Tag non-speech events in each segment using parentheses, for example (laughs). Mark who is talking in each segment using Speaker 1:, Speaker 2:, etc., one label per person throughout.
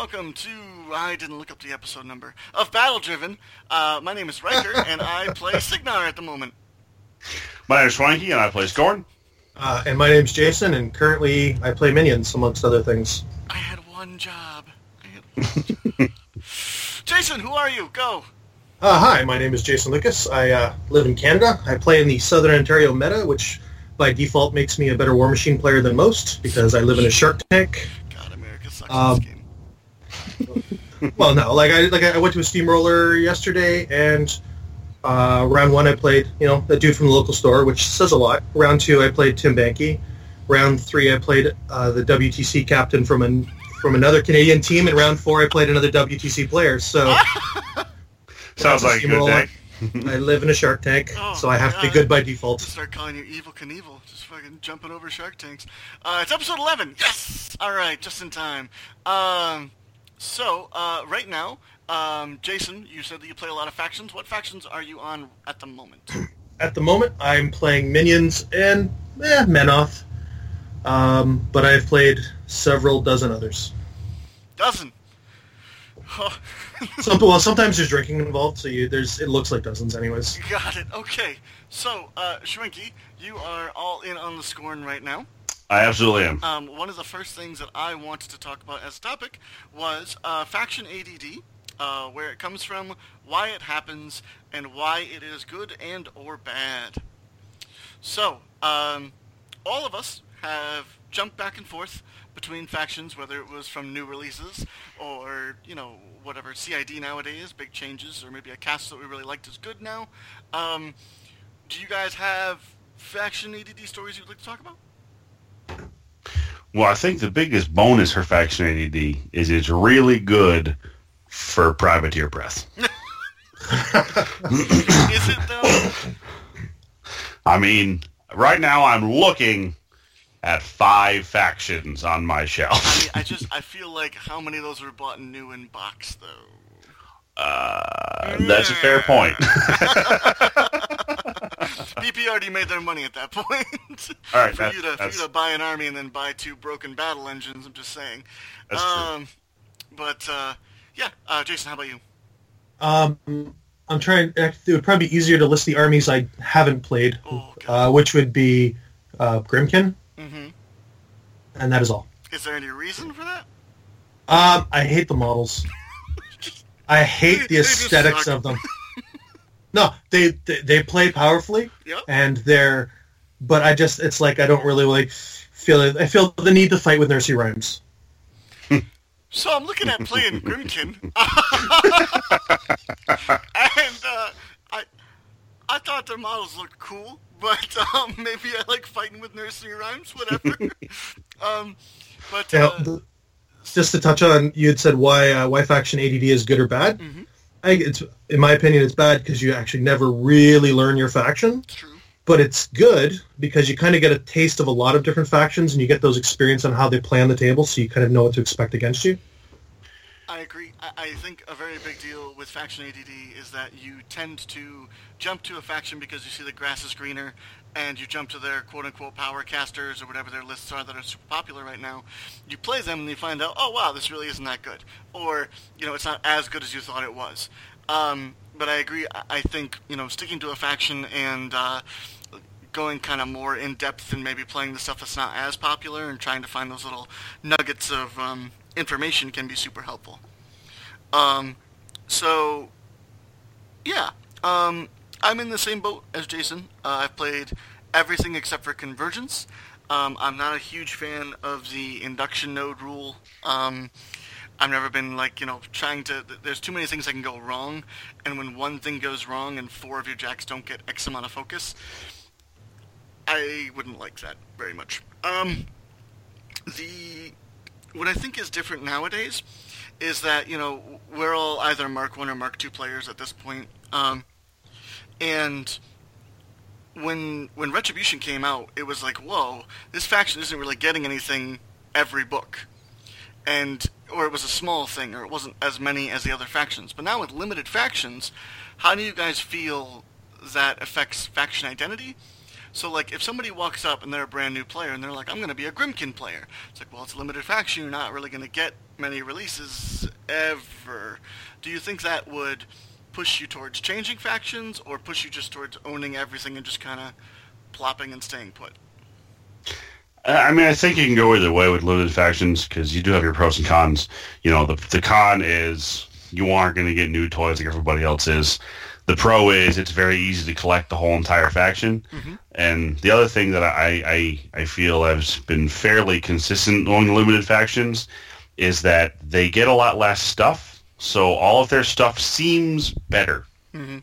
Speaker 1: Hello, and welcome to, I didn't look up the episode number, of Battle Driven. Uh, my name is Riker, (laughs) and I play Cygnar at the moment.
Speaker 2: My name is Swanky, and I play Skorne.
Speaker 3: Uh, and my name's Jason, and currently I play Minions, amongst other things.
Speaker 1: I had one job. I had one job. (laughs) Jason, who are you? Go.
Speaker 3: Uh, hi, my name is Jason Lucas. I uh, live in Canada. I play in the Southern Ontario meta, which by default makes me a better War Machine player than most because I live in a Shark Tank.
Speaker 1: God, America sucks
Speaker 3: Um,
Speaker 1: in this game. (laughs)
Speaker 3: Well, no, like I like I went to a steamroller yesterday, and uh, round one I played, you know, a dude from the local store, which says a lot. Round two I played Tim Banky. Round three I played uh, the WTC captain from an from another Canadian team, and round four I played another WTC player. So (laughs)
Speaker 2: Sounds like a good day.
Speaker 3: I live in a Shark Tank, (laughs)
Speaker 1: Oh,
Speaker 3: so I have to be good by default.
Speaker 1: Start calling you Evel Knievel. Just fucking jumping over Shark Tanks. Uh, it's episode 11. Yes! All right, just in time. Um, so, uh, right now, um, Jason, you said that you play a lot of factions. What factions are you on at the moment? (laughs)
Speaker 3: At the moment, I'm playing Minions and eh, Menoth, um, but I've played several dozen others.
Speaker 1: Dozen. Oh, (laughs)
Speaker 3: Some, well, sometimes there's drinking involved, so you, there's it looks like dozens, anyways.
Speaker 1: got it. Okay. So, uh, Shrinky, you are all in on the Skorne right now.
Speaker 2: I absolutely am.
Speaker 1: Um, one of the first things that I wanted to talk about as a topic was uh, faction ADD, uh, where it comes from, why it happens, and why it is good and or bad. So, um, all of us have jumped back and forth between factions, whether it was from new releases or, you know, whatever, CID nowadays, big changes, or maybe a cast that we really liked is good now. Um, do you guys have faction ADD stories you'd like to talk about?
Speaker 2: Well, I think the biggest bonus for Faction ADD is it's really good for Privateer Press. (laughs)
Speaker 1: Is it though?
Speaker 2: I mean, right now I'm looking at five factions on my shelf.
Speaker 1: mean, I just (laughs) I feel like how many of those were bought new in box though.
Speaker 2: Uh, that's a fair point. (laughs) (laughs)
Speaker 1: BP already made their money at that (laughs) point.
Speaker 2: All right,
Speaker 1: for
Speaker 2: that's-
Speaker 1: you to for you to buy an army and then buy two broken battle engines. I'm just saying.
Speaker 2: That's true.
Speaker 1: um, but uh, yeah, uh, Jason, how about you?
Speaker 3: Um, I'm trying. It would probably be easier to list the armies I haven't played,
Speaker 1: Oh,
Speaker 3: uh, which would be uh, Grymkin,
Speaker 1: hmm
Speaker 3: and that is all.
Speaker 1: Is there any reason for that?
Speaker 3: Um, I hate the models. (laughs) I hate the aesthetics of them. No, they, they they play powerfully,
Speaker 1: Yep.
Speaker 3: and they're, but I just it's like I don't really like feel it. I feel the need to fight with nursery rhymes.
Speaker 1: So I'm looking at playing (laughs) Grymkin, (laughs) and uh, I I thought their models looked cool, but (laughs) um, maybe I like fighting with nursery rhymes, whatever. um, but uh,
Speaker 3: the- just to touch on, you had said why uh, why faction ADD is good or bad.
Speaker 1: Mhm.
Speaker 3: I it's in my opinion it's bad because you actually never really learn your faction.
Speaker 1: true.
Speaker 3: but it's good because you kind of get a taste of a lot of different factions and you get those experience on how they play on the table so you kind of know what to expect against you.
Speaker 1: I agree. I, I think a very big deal with faction ADD is that you tend to jump to a faction because you see the grass is greener, and you jump to their quote-unquote power casters or whatever their lists are that are super popular right now. You play them and you find out, oh wow, this really isn't that good, or you know, it's not as good as you thought it was. Um, but I agree. I, I think you know, sticking to a faction and uh, going kind of more in depth and maybe playing the stuff that's not as popular and trying to find those little nuggets of um, information can be super helpful. Um, so, yeah, um, I'm in the same boat as Jason. Uh, I've played everything except for Convergence. Um, I'm not a huge fan of the induction node rule. Um, I've never been like you know trying to. There's too many things that can go wrong, and when one thing goes wrong and four of your jacks don't get X amount of focus, I wouldn't like that very much. Um, the what I think is different nowadays is that you know we're all either Mark One or Mark Two players at this point, um, and when when Retribution came out, it was like, whoa, this faction isn't really getting anything every book, and or it was a small thing, or it wasn't as many as the other factions. But now with limited factions, how do you guys feel that affects faction identity? So like if somebody walks up and they're a brand new player and they're like, I'm going to be a Grymkin player. It's like, well, it's a limited faction. You're not really going to get many releases ever. Do you think that would push you towards changing factions or push you just towards owning everything and just kind of plopping and staying put?
Speaker 2: I mean, I think you can go either way with limited factions because you do have your pros and cons. You know, the the con is you aren't going to get new toys like everybody else is. The pro is it's very easy to collect the whole entire faction.
Speaker 1: Mhm.
Speaker 2: And the other thing that I, I, I feel has been fairly consistent among the limited factions is that they get a lot less stuff, so all of their stuff seems better.
Speaker 1: hmm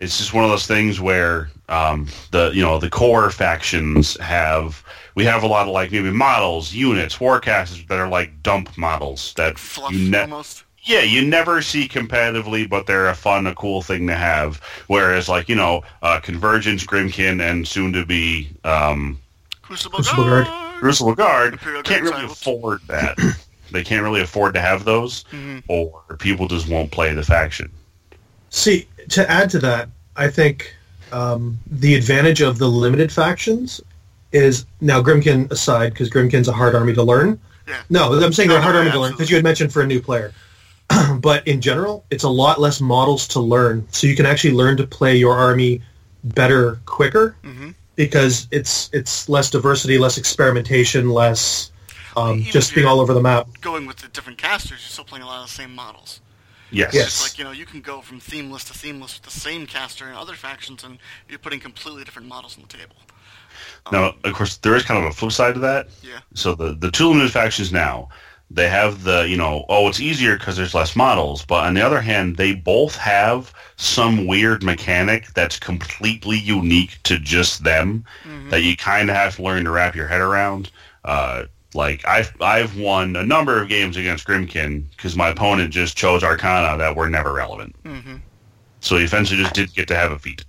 Speaker 2: It's just one of those things where um, the you know the core factions have we have a lot of like maybe models, units, warcasters that are like dump models that
Speaker 1: Fluff
Speaker 2: you ne-
Speaker 1: almost.
Speaker 2: yeah, you never see competitively, but they're a fun, a cool thing to have. Whereas, like you know, uh, Convergence, Grymkin, and soon to be um,
Speaker 1: Crucible,
Speaker 3: Crucible
Speaker 1: Guard.
Speaker 3: Guard.
Speaker 2: Crucible Guard
Speaker 1: Imperial
Speaker 2: can't
Speaker 1: Guard
Speaker 2: really
Speaker 1: Disciples.
Speaker 2: afford that. (clears throat) they can't really afford to have those,
Speaker 1: Mhm.
Speaker 2: or people just won't play the faction.
Speaker 3: See, to add to that, I think um, the advantage of the limited factions is now Grymkin aside, because Grymkin's a hard army to learn.
Speaker 1: Yeah.
Speaker 3: No, I'm saying they're a hard
Speaker 1: no,
Speaker 3: army to learn because you had mentioned for a new player. (clears throat) but in general, it's a lot less models to learn, so you can actually learn to play your army better quicker
Speaker 1: Mhm.
Speaker 3: because it's it's less diversity, less experimentation, less um, just being all over the map.
Speaker 1: Going with the different casters, you're still playing a lot of the same models.
Speaker 2: Yes.
Speaker 3: Yes.
Speaker 1: It's like, you know, you can go from themeless to themeless with the same caster in other factions, and you're putting completely different models on the table.
Speaker 2: Now, of course, there is kind of a flip side to that.
Speaker 1: Yeah.
Speaker 2: So the the two limited factions now, they have the you know oh it's easier because there's less models, but on the other hand, they both have some weird mechanic that's completely unique to just them
Speaker 1: Mhm.
Speaker 2: that you kind of have to learn to wrap your head around. Uh, like I've I've won a number of games against Grymkin because my opponent just chose Arcana that were never relevant,
Speaker 1: hmm
Speaker 2: so he eventually just didn't get to have a feat.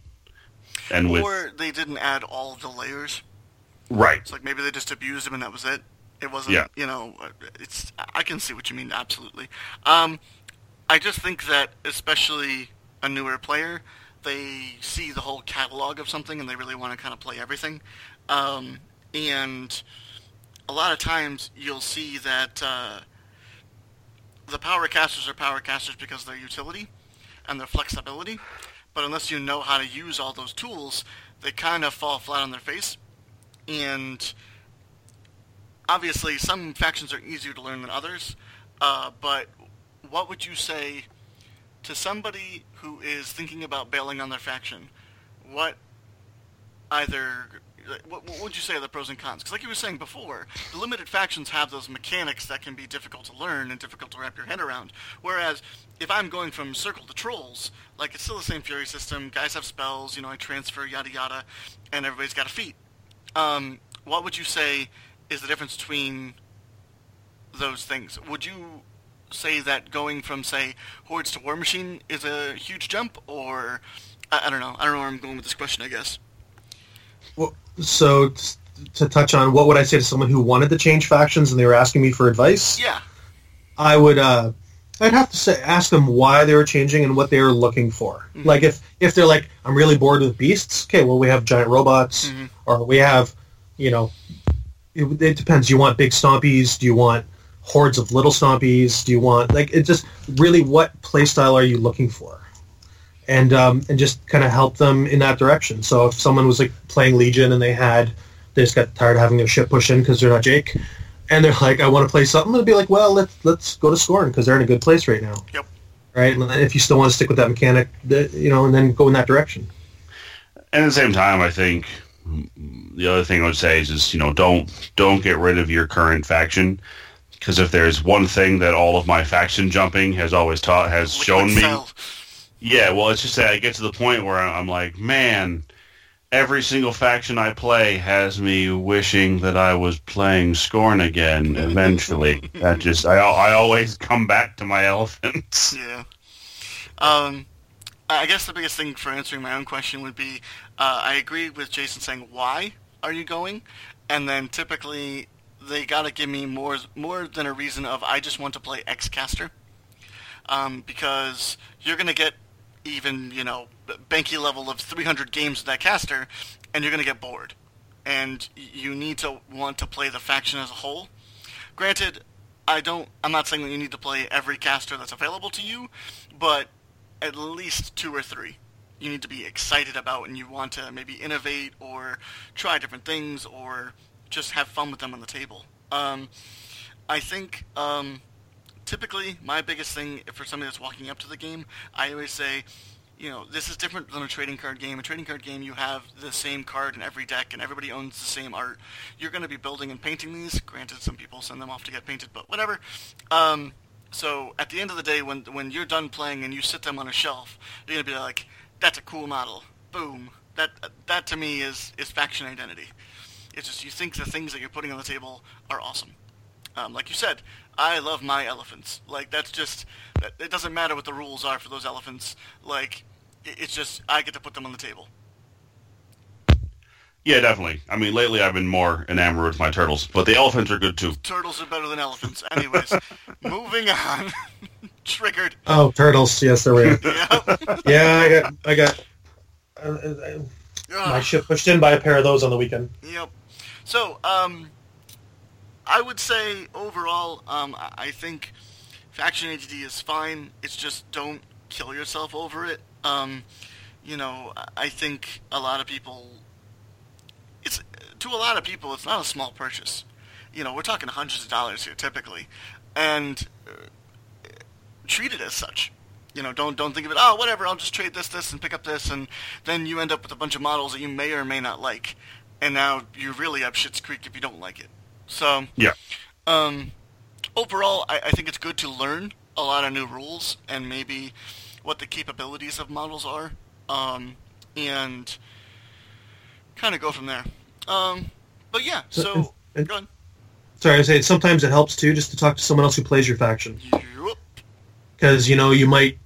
Speaker 2: And with
Speaker 1: Or they didn't add all the layers.
Speaker 2: right,
Speaker 1: It's like maybe they just abused him and that was it. It wasn't,
Speaker 2: Yeah.
Speaker 1: you know, it's. I can see what you mean, absolutely. Um, I just think that, especially a newer player, they see the whole catalog of something and they really want to kind of play everything. Um, and a lot of times you'll see that uh, the power casters are power casters because of their utility and their flexibility. But unless you know how to use all those tools, they kind of fall flat on their face. And obviously, some factions are easier to learn than others. Uh, but what would you say to somebody who is thinking about bailing on their faction? What either what, would you say are the pros and cons? Because like you were saying before, the limited factions have those mechanics that can be difficult to learn and difficult to wrap your head around. Whereas if I'm going from circle to trolls, like it's still the same fury system. Guys have spells, you know, I transfer yada yada, and everybody's got a feat. Um, what would you say is the difference between those things? Would you say that going from say hordes to war machine is a huge jump, or I, I don't know. I don't know where I'm going with this question. I guess.
Speaker 3: Well, so to touch on what would I say to someone who wanted to change factions and they were asking me for advice,
Speaker 1: Yeah.
Speaker 3: I would uh, I'd have to say ask them why they were changing and what they were looking for.
Speaker 1: Mhm.
Speaker 3: Like if if they're like I'm really bored with beasts, okay, well we have giant robots
Speaker 1: Mhm.
Speaker 3: or we have you know it, it depends. Do you want big stompies? Do you want hordes of little stompies? Do you want like it just really what playstyle are you looking for? And um, and just kind of help them in that direction. So if someone was like playing Legion and they had they just got tired of having their ship push in because they're not Jake, and they're like, I want to play something, it'd be like, well, let's let's go to Skorne because they're in a good place right now.
Speaker 1: Yep.
Speaker 3: Right, and if you still want to stick with that mechanic, that, you know, and then go in that direction.
Speaker 2: And at the same time, I think the other thing I would say is, is you know, don't don't get rid of your current faction because if there's one thing that all of my faction jumping has always taught has
Speaker 1: Liquid
Speaker 2: shown me,
Speaker 1: Cell.
Speaker 2: Yeah, well, it's just that I get to the point where I'm like, man, every single faction I play has me wishing that I was playing Skorne again. Eventually, (laughs) that just I I always come back to my elephants. (laughs)
Speaker 1: Yeah. Um, I I guess the biggest thing for answering my own question would be, uh, I agree with Jason saying, why are you going? And then typically they got to give me more more than a reason of I just want to play X-Caster. Um, because you're going to get even, you know, Banky level of 300 games with that caster, and you're going to get bored. And you need to want to play the faction as a whole. Granted, I don't. I'm not saying that you need to play every caster that's available to you, but at least two or three you need to be excited about, and you want to maybe innovate or try different things or just have fun with them on the table. Um, I think um, typically my biggest thing for somebody that's walking up to the game, I always say, you know, this is different than a trading card game. A trading card game, you have the same card in every deck, and everybody owns the same art. You're going to be building and painting these. Granted, some people send them off to get painted, but whatever. Um, so at the end of the day, when when you're done playing and you sit them on a shelf, you're going to be like, "That's a cool model." Boom. That that to me is is faction identity. It's just you think the things that you're putting on the table are awesome. Um, like you said, I love my elephants. Like that's just it doesn't matter what the rules are for those elephants. Like it's just I get to put them on the table.
Speaker 2: Yeah, definitely. I mean, lately I've been more enamored with my turtles, but the elephants are good too.
Speaker 1: Turtles are better than elephants. Anyways, (laughs) moving on. (laughs) Triggered.
Speaker 3: Oh, turtles. Yes, they're real. (laughs)
Speaker 1: Yeah.
Speaker 3: yeah, I got, I got uh, uh, my ship pushed in by a pair of those on the weekend.
Speaker 1: Yep. So, um, I would say overall, um, I think faction HD is fine. It's just don't kill yourself over it. Um, you know, I- I think a lot of people, it's to a lot of people, it's not a small purchase. You know, we're talking hundreds of dollars here typically, and uh, treat it as such. You know, don't don't think of it. Oh, whatever. I'll just trade this, this, and pick up this, and then you end up with a bunch of models that you may or may not like, and now you're really up shit's creek if you don't like it. So,
Speaker 2: Yeah.
Speaker 1: um, overall, I, I think it's good to learn a lot of new rules and maybe what the capabilities of models are, um, and kind of go from there. Um, but yeah,
Speaker 3: So-
Speaker 1: so,
Speaker 3: and-
Speaker 1: go on.
Speaker 3: Sorry, I say sometimes it helps too just to talk to someone else who plays your faction
Speaker 1: Yup.
Speaker 3: because you know you might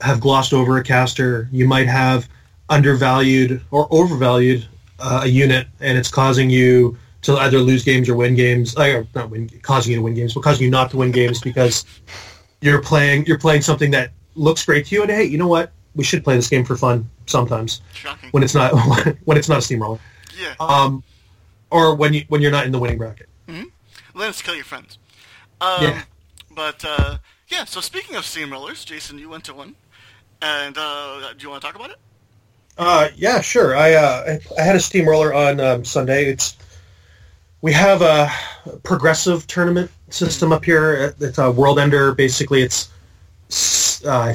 Speaker 3: have glossed over a caster, you might have undervalued or overvalued uh, a unit, and it's causing you to either lose games or win games. Uh, not win, causing you to win games, but causing you not to win games because you're playing you're playing something that looks great to you, and hey, you know what? We should play this game for fun sometimes
Speaker 1: Shocking.
Speaker 3: when it's not (laughs) when it's not a steamroller,
Speaker 1: Yeah.
Speaker 3: um, or when you when you're not in the winning bracket.
Speaker 1: Let's kill your friends. Um,
Speaker 3: Yeah.
Speaker 1: But uh, yeah. So speaking of steamrollers, Jason, you went to one, and uh, do you want to talk about it?
Speaker 3: Uh, yeah, sure. I uh, I I had a steamroller on um, Sunday. It's we have a progressive tournament system up here. It's a World Ender. Basically, it's uh,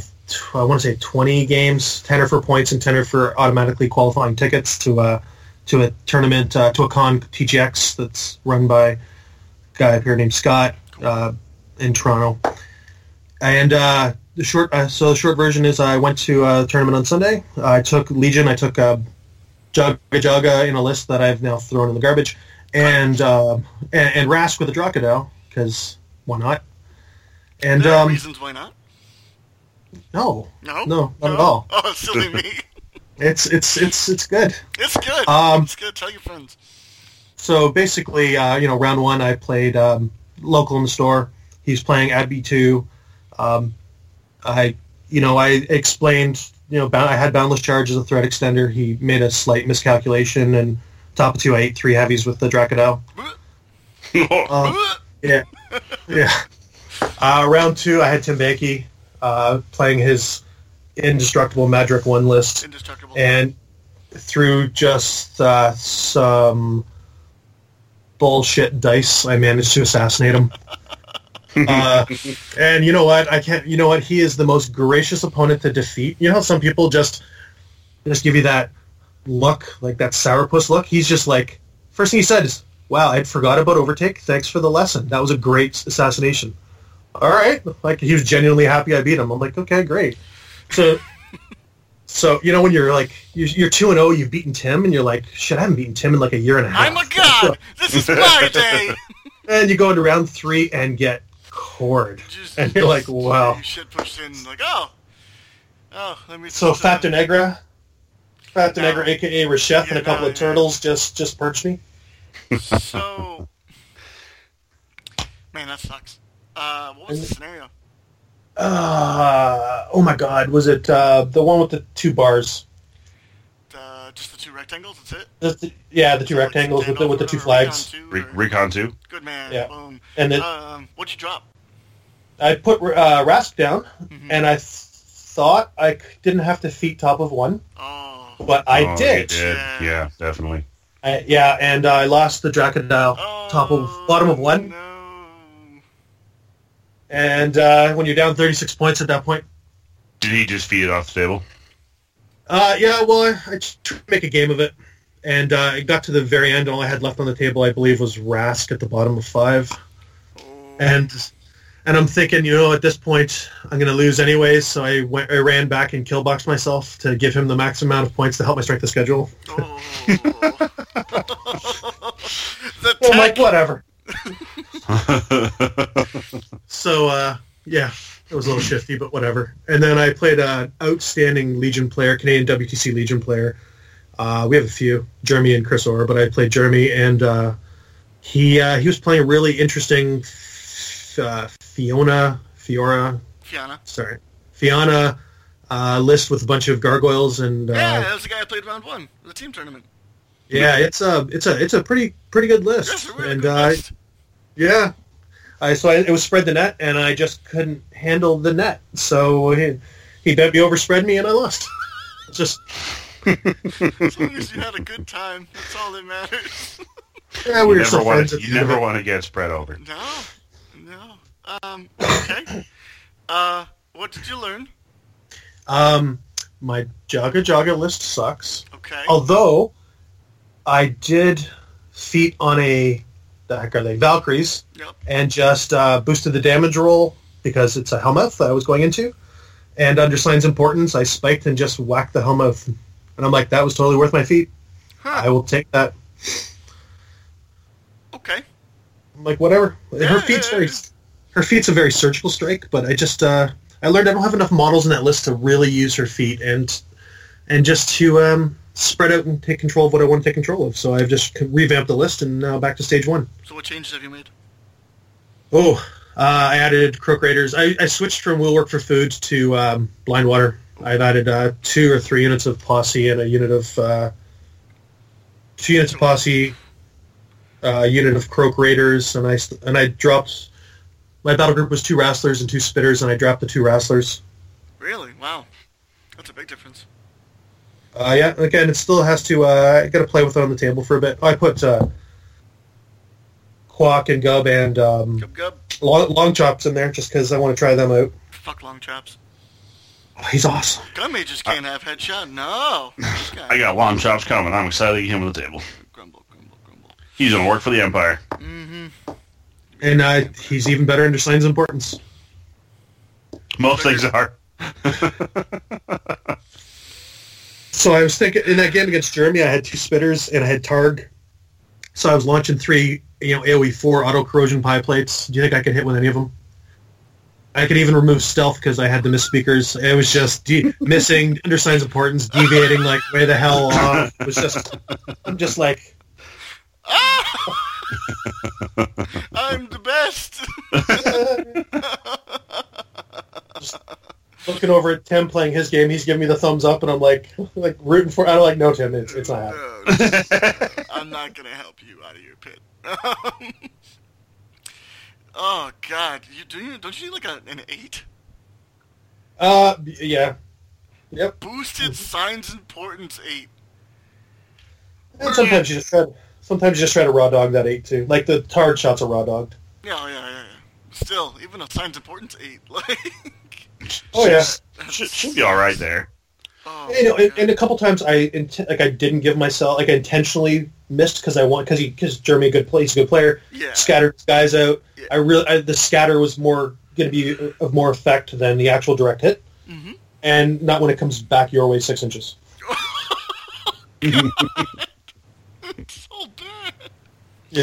Speaker 3: I want to say twenty games, ten are for points and ten are for automatically qualifying tickets to uh, to a tournament uh, to a con TGX that's run by a guy up here named Scott uh, in Toronto. And uh, the short, uh, so the short version is I went to a tournament on Sunday. I took Legion. I took uh, in a list that I've now thrown in the garbage, and uh, and, and Rask with a Dracodile because why not? And
Speaker 1: there
Speaker 3: um,
Speaker 1: reasons why not.
Speaker 3: no,
Speaker 1: No.
Speaker 3: no, not at all.
Speaker 1: Oh, (laughs) silly me.
Speaker 3: It's it's it's it's good.
Speaker 1: It's good.
Speaker 3: Um,
Speaker 1: it's good. Tell your friends.
Speaker 3: So basically, uh, you know, round one, I played um, local in the store. He's playing at B2. Um, I, you know, I explained, you know, I had boundless charge as a threat extender. He made a slight miscalculation, and top of two, I ate three heavies with the Dracodile. (laughs) Um, yeah, yeah. Uh, round two, I had Tim Bakey uh, playing his indestructible Madrak one list
Speaker 1: Indestructible.
Speaker 3: and through just uh, some bullshit dice, I managed to assassinate him. (laughs) uh, and you know what? I can't. You know what? He is the most gracious opponent to defeat. You know how some people just just give you that look, like that sourpuss look. He's just like first thing he said is, "Wow, I'd forgot about overtake. Thanks for the lesson. That was a great assassination." All right, like he was genuinely happy I beat him. I'm like, okay, great. So so you know when you're like you're, you're two and zero, you've beaten Tim, and you're like, shit, I haven't beaten Tim in like a year and a half.
Speaker 1: I'm a god. this is my (laughs) day.
Speaker 3: And you go into round three and get cord,
Speaker 1: Just,
Speaker 3: and you're like, wow.
Speaker 1: You shit pushed in. Like, oh, oh, let me.
Speaker 3: So
Speaker 1: just,
Speaker 3: uh, Fat Negra, Fat de
Speaker 1: No.
Speaker 3: Negra, aka Rasheth, and a couple
Speaker 1: no,
Speaker 3: of
Speaker 1: yeah.
Speaker 3: turtles just just perched me.
Speaker 1: So, man, that sucks. Uh, what was the scenario?
Speaker 3: Uh, oh my God, was it uh, the one with the two bars?
Speaker 1: The just the two rectangles. That's it.
Speaker 3: The, the- yeah, the two rectangles with the, with the two flags.
Speaker 1: Recon
Speaker 2: Re-
Speaker 1: two, or-
Speaker 2: Recon 2.
Speaker 1: Good man.
Speaker 3: Yeah.
Speaker 1: Boom.
Speaker 3: And then
Speaker 1: Um, what'd you drop?
Speaker 3: I put uh, Rask down,
Speaker 1: Mhm.
Speaker 3: and I th- thought I didn't have to feat top of one,
Speaker 1: Oh.
Speaker 3: But I
Speaker 2: Oh, you
Speaker 3: did.
Speaker 1: Yeah.
Speaker 2: Yeah, definitely.
Speaker 3: I, yeah, and uh, I lost the Dracodile
Speaker 1: oh
Speaker 3: top of bottom of one,
Speaker 1: No.
Speaker 3: and uh, when you're down 36 points at that point,
Speaker 2: Did he just feed it off the table?
Speaker 3: uh, yeah, well, I, I tried to make a game of it, and uh, it got to the very end. All I had left on the table, I believe, was Rask at the bottom of five,
Speaker 1: Oh.
Speaker 3: and and I'm thinking, you know, at this point, I'm going to lose anyways. So I went, I ran back and killboxed myself to give him the max amount of points to help my strength the schedule.
Speaker 1: Oh. (laughs) the
Speaker 3: I'm like, whatever. (laughs) So uh, yeah, it was a little shifty, but whatever. And then I played an outstanding Legion player, Canadian WTC Legion player. Uh, we have a few, Jeremy and Chris Orr, but I played Jeremy, and uh, he uh, he was playing a really interesting uh, Fiona Fiora,
Speaker 1: Fiona.
Speaker 3: sorry, Fiona uh, list with a bunch of gargoyles and uh,
Speaker 1: Yeah,
Speaker 3: yeah,
Speaker 1: that was the guy I played round one, the team tournament.
Speaker 3: Yeah, it's a it's a it's a pretty pretty good list,
Speaker 1: That's a really
Speaker 3: and
Speaker 1: good
Speaker 3: uh,
Speaker 1: list.
Speaker 3: Yeah. I so I, it was spread the net, and I just couldn't handle the net. So he, he bent me over, spread me, and I lost. It's (laughs) just
Speaker 1: As long as you had a good time, that's all that matters.
Speaker 3: yeah,
Speaker 2: you
Speaker 3: we were
Speaker 2: never,
Speaker 3: still
Speaker 2: want
Speaker 3: friends.
Speaker 2: to, you never want to get spread over.
Speaker 1: No, no. Um, okay. Uh, what did you learn?
Speaker 3: Um, my Jaga Jaga list sucks.
Speaker 1: Okay.
Speaker 3: Although I did feat on a the heck are they Valkyries
Speaker 1: Yep.
Speaker 3: and just uh, boosted the damage roll because it's a Helmuth that I was going into. And under Signs Importance, I spiked and just whacked the Helmuth. And I'm like, that was totally worth my feat. I will take that.
Speaker 1: Okay.
Speaker 3: I'm like, whatever.
Speaker 1: Yeah,
Speaker 3: her feet's
Speaker 1: yeah,
Speaker 3: very. Her feet's a very surgical strike, but I just, uh, I learned I don't have enough models in that list to really use her feet and, and just to um, spread out and take control of what I want to take control of. So I've just revamped the list and now back to stage one.
Speaker 1: So what changes have you made?
Speaker 3: Oh, uh, I added Croak Raiders. I, I switched from Will Work for Food to um, Blind Water. I've added uh, two or three units of Posse and a unit of uh, two units of Posse, uh, a unit of Croak Raiders, and I and I dropped. My battle group was two Wrastlers and two Spitters, and I dropped the two Wrastlers.
Speaker 1: Really? Wow. That's a big difference.
Speaker 3: Uh, yeah, again, it still has to. Uh, I got to play with it on the table for a bit. I put uh, Quack and Gub and um,
Speaker 1: Gub gub.
Speaker 3: long, long Chops in there just because I want to try them out.
Speaker 1: Fuck long chops.
Speaker 3: Oh, he's awesome.
Speaker 1: Gun mages can't have headshot. No. (laughs)
Speaker 2: I got long chops coming. I'm excited to get him on the table.
Speaker 1: Grumble, grumble, grumble.
Speaker 2: He's going to work for the Empire.
Speaker 1: Mm-hmm.
Speaker 3: And uh, he's even better under signs importance.
Speaker 2: Most things are. (laughs)
Speaker 3: So I was thinking in that game against Jeremy, I had two spitters and I had Targ. So I was launching three, you know, AOE four auto corrosion pie plates. Do you think I could hit with any of them? I could even remove stealth because I had the misspeakers. It was just de- (laughs) missing under signs importance, deviating like way the hell off. It was just, I'm just like, (laughs)
Speaker 1: I'm the best.
Speaker 3: looking over at Tim playing his game. He's giving me the thumbs up, and I'm like, (laughs) like rooting for. I'm like, no, Tim, it's, it's not. happening."
Speaker 1: No, (laughs) I'm not gonna help you out of your pit. (laughs) oh God, you do you don't you need like a, an eight?
Speaker 3: Uh, yeah, yep.
Speaker 1: Boosted signs importance eight.
Speaker 3: And sometimes you just try. To, sometimes you just try to raw dog that eight too. Like the Tard shots are raw dogged.
Speaker 1: Yeah, yeah, yeah, yeah. Still, even a signs importance eight, (laughs) like.
Speaker 3: Oh yeah.
Speaker 2: Should, should be all right there.
Speaker 1: Oh,
Speaker 3: You know, and, and a couple times I like I didn't give myself like I intentionally missed because I want because he because Jeremy a good play he's a good player
Speaker 1: yeah.
Speaker 3: scattered guys out.
Speaker 1: Yeah.
Speaker 3: I really I, the scatter was more going to be of more effect than the actual direct hit,
Speaker 1: hmm
Speaker 3: and not when it comes back your way six inches. (laughs) (laughs)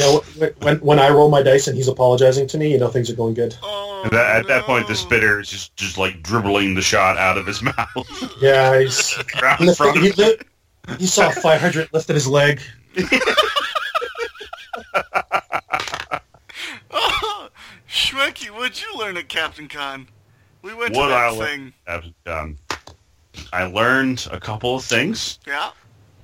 Speaker 1: so bad.
Speaker 3: You know, when when I roll my dice and he's apologizing to me, you know things are going good.
Speaker 1: Oh,
Speaker 2: At that, at that point, the spitter is just, just like dribbling the shot out of his (laughs) mouth.
Speaker 3: Yeah, he's (laughs)
Speaker 2: Right
Speaker 3: lifted,
Speaker 2: front of
Speaker 3: he,
Speaker 2: him.
Speaker 3: li- he saw 500 lifted his leg. (laughs)
Speaker 1: oh, Shrekky, what'd you learn at Captain Con? We went
Speaker 2: What
Speaker 1: to that
Speaker 2: I learned-
Speaker 1: thing.
Speaker 2: Captain John. I learned a couple of things.
Speaker 1: Yeah.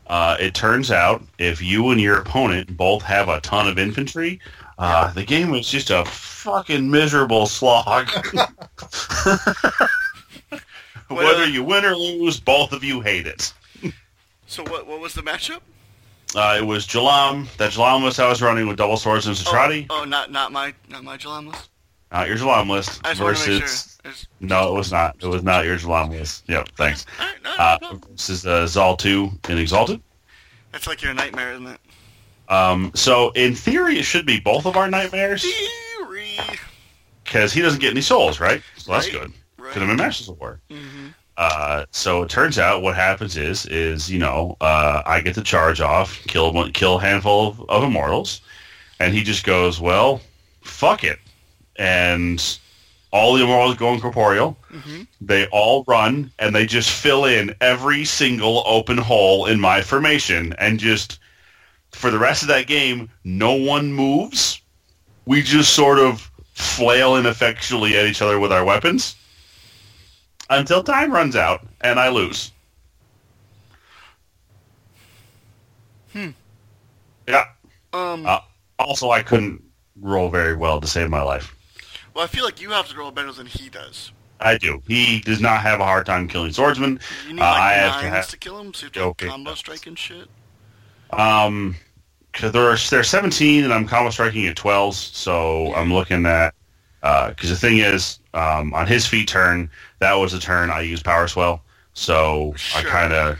Speaker 2: Uh, it turns out if you and your opponent both have a ton of infantry, uh, the game was just a fucking miserable slog. (laughs) (laughs) Whether you win or lose, both of you hate it.
Speaker 1: So what what was the matchup?
Speaker 2: Uh, it was Jalam. That Jalam list I was running with double swords and Satrati.
Speaker 1: Oh, oh, not not my not my Jalam list.
Speaker 2: Not your Jalam list
Speaker 1: I just want to make
Speaker 2: versus.
Speaker 1: sure.
Speaker 2: No, it was not. It was not your list. Yep, thanks.
Speaker 1: All right, no,
Speaker 2: Uh,
Speaker 1: no, no.
Speaker 2: versus uh, Zaal 2 in Exalted.
Speaker 1: That's like your nightmare, isn't it?
Speaker 2: Um, so in theory, it should be both of our nightmares
Speaker 1: Theory.
Speaker 2: because he doesn't get any souls, right? So that's
Speaker 1: Right.
Speaker 2: good.
Speaker 1: Right.
Speaker 2: Could have been Masters of War.
Speaker 1: hmm
Speaker 2: Uh, so it turns out what happens is, is you know, uh, I get the charge off, kill one, kill a handful of, of immortals, and he just goes, well, fuck it, and all the immortals go incorporeal.
Speaker 1: hmm
Speaker 2: They all run, and they just fill in every single open hole in my formation, and just for the rest of that game, no one moves. We just sort of flail ineffectually at each other with our weapons until time runs out and I lose.
Speaker 1: Hmm.
Speaker 2: Yeah.
Speaker 1: Um.
Speaker 2: Uh, also, I couldn't roll very well to save my life.
Speaker 1: Well, I feel like you have to roll better than he does.
Speaker 2: I do. He does not have a hard time killing swordsmen.
Speaker 1: You need
Speaker 2: Uh,
Speaker 1: like
Speaker 2: I have to
Speaker 1: to,
Speaker 2: have-
Speaker 1: kill him, so you have to
Speaker 2: Okay.
Speaker 1: combo strike and shit.
Speaker 2: Um, cause there are there's 17 and I'm combo striking at 12s, so I'm looking at because the thing is, um, on his feet turn, that was a turn I used power swell, so I kind of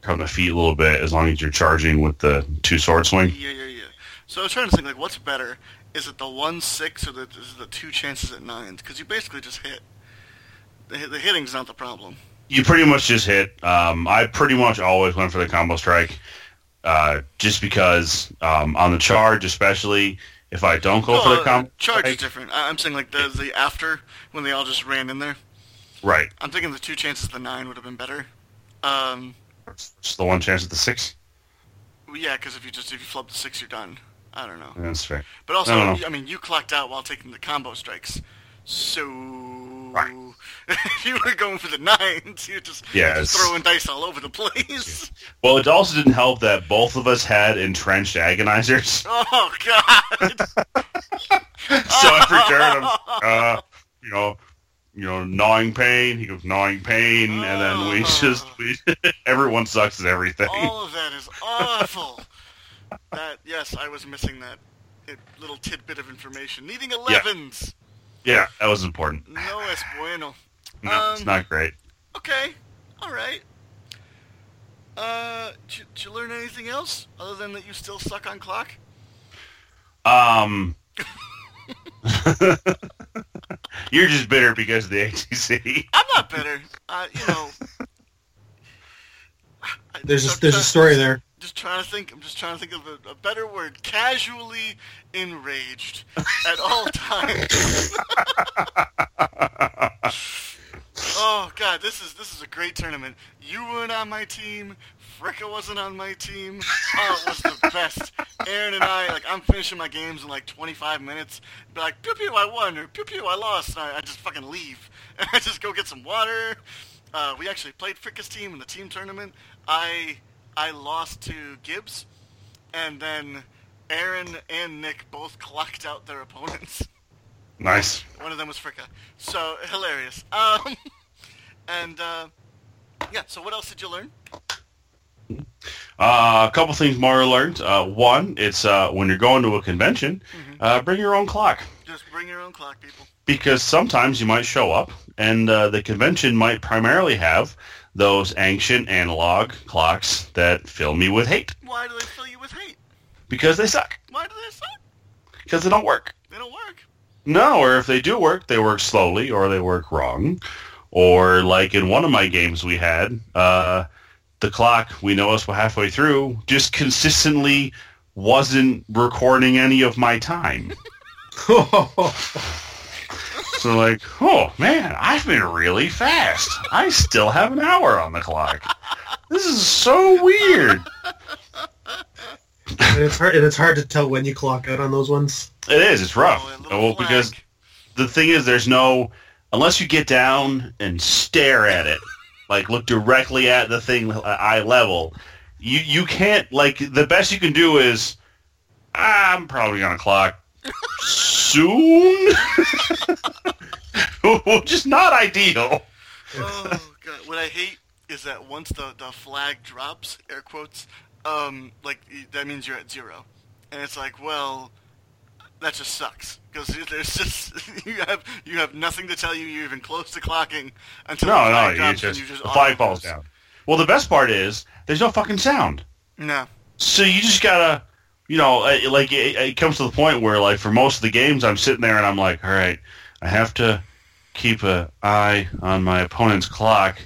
Speaker 2: come to feet a little bit as long as you're charging with the two sword swing.
Speaker 1: Yeah, yeah, yeah. So I was trying to think like, what's better? Is it the one six or the is it the two chances at nines? Because you basically just hit. The, the hitting's not the problem.
Speaker 2: You pretty much just hit. Um, I pretty much always went for the combo strike, uh, just because um, on the charge, especially if I don't go for the combo
Speaker 1: uh, charge is different. I, I'm saying like the the after when they all just ran in there.
Speaker 2: right?
Speaker 1: I'm thinking the two chances at the nine would have been better. Um,
Speaker 2: It's the one chance at the six.
Speaker 1: yeah, because if you just if you flub the six, you're done. I don't know.
Speaker 2: That's fair.
Speaker 1: But also,
Speaker 2: no.
Speaker 1: I mean, you clocked out while taking the combo strikes, so
Speaker 2: Right.
Speaker 1: if (laughs) you were going for the nines, (laughs) you're just, you're just throwing dice all over the place.
Speaker 2: Well, it also didn't help that both of us had entrenched agonizers. (laughs)
Speaker 1: Oh God!
Speaker 2: so every turn, I'm, uh, you know, you know, gnawing pain. He goes gnawing pain, and then we
Speaker 1: Oh.
Speaker 2: just we, everyone sucks at everything.
Speaker 1: all of that is awful. That yes, I was missing that little tidbit of information. Needing elevens.
Speaker 2: Yeah, that was important.
Speaker 1: No es bueno.
Speaker 2: No, it's
Speaker 1: Um,
Speaker 2: not great.
Speaker 1: Okay, all right. Uh, did you, did you learn anything else other than that you still suck on clock?
Speaker 2: Um, (laughs) you're just bitter because of the ATC.
Speaker 1: I'm not bitter. Uh, you know. (laughs) I-
Speaker 3: There's a, there's a story there.
Speaker 1: Just trying to think. I'm just trying to think of a, a better word. Casually enraged (laughs) at all times. oh God, this is this is a great tournament. You weren't on my team. Fricka wasn't on my team. Oh, it was the (laughs) best. Aaron and I, like, I'm finishing my games in like 25 minutes. Be like, pew pew, I won, or pew pew, I lost. And I, I just fucking leave. (laughs) And I just go get some water. Uh, we actually played Fricka's team in the team tournament. I I lost to Gibbs, and then Aaron and Nick both (laughs) clocked out their opponents.
Speaker 2: nice.
Speaker 1: One of them was Fricka. So hilarious. Um, (laughs) and uh, yeah. So what else did you learn?
Speaker 2: Uh, a couple things more learned. Uh, one, it's uh, when you're going to a convention,
Speaker 1: Mhm.
Speaker 2: uh, bring your own clock.
Speaker 1: Just bring your own clock, people.
Speaker 2: because sometimes you might show up and uh, the convention might primarily have those ancient analog clocks that fill me with hate
Speaker 1: Why do they fill you with hate?
Speaker 2: because they suck
Speaker 1: Why do they suck?
Speaker 2: because they don't work
Speaker 1: They don't work.
Speaker 2: no or if they do work they work slowly or they work wrong or like in one of my games we had uh, the clock we know noticed halfway through just consistently wasn't recording any of my time (laughs) (laughs) So like, oh man, I've been really fast. I still have an hour on the clock. This is so weird.
Speaker 3: and it's hard. And it's hard to tell when you clock out on those ones.
Speaker 2: It is. It's rough.
Speaker 1: Oh,
Speaker 2: well, because the thing is, there's no unless you get down and stare at it, like look directly at the thing at eye level. you you can't like the best you can do is ah, I'm probably gonna clock soon, (laughs) which is not ideal.
Speaker 1: oh god, what I hate is that once the the flag drops, air quotes, um, like that means you're at zero, and it's like, well, that just sucks. Because (laughs) there's just (laughs) you have you have nothing to tell you. You're even close to clocking until
Speaker 2: No,
Speaker 1: the
Speaker 2: no,
Speaker 1: flag
Speaker 2: you
Speaker 1: drops
Speaker 2: just,
Speaker 1: and you just
Speaker 2: the flag falls down. Well, the best part is there's no fucking sound.
Speaker 1: No,
Speaker 2: So you just gotta, you know, uh, like it, it comes to the point where, like, for most of the games, I'm sitting there and I'm like, all right, I have to keep an eye on my opponent's clock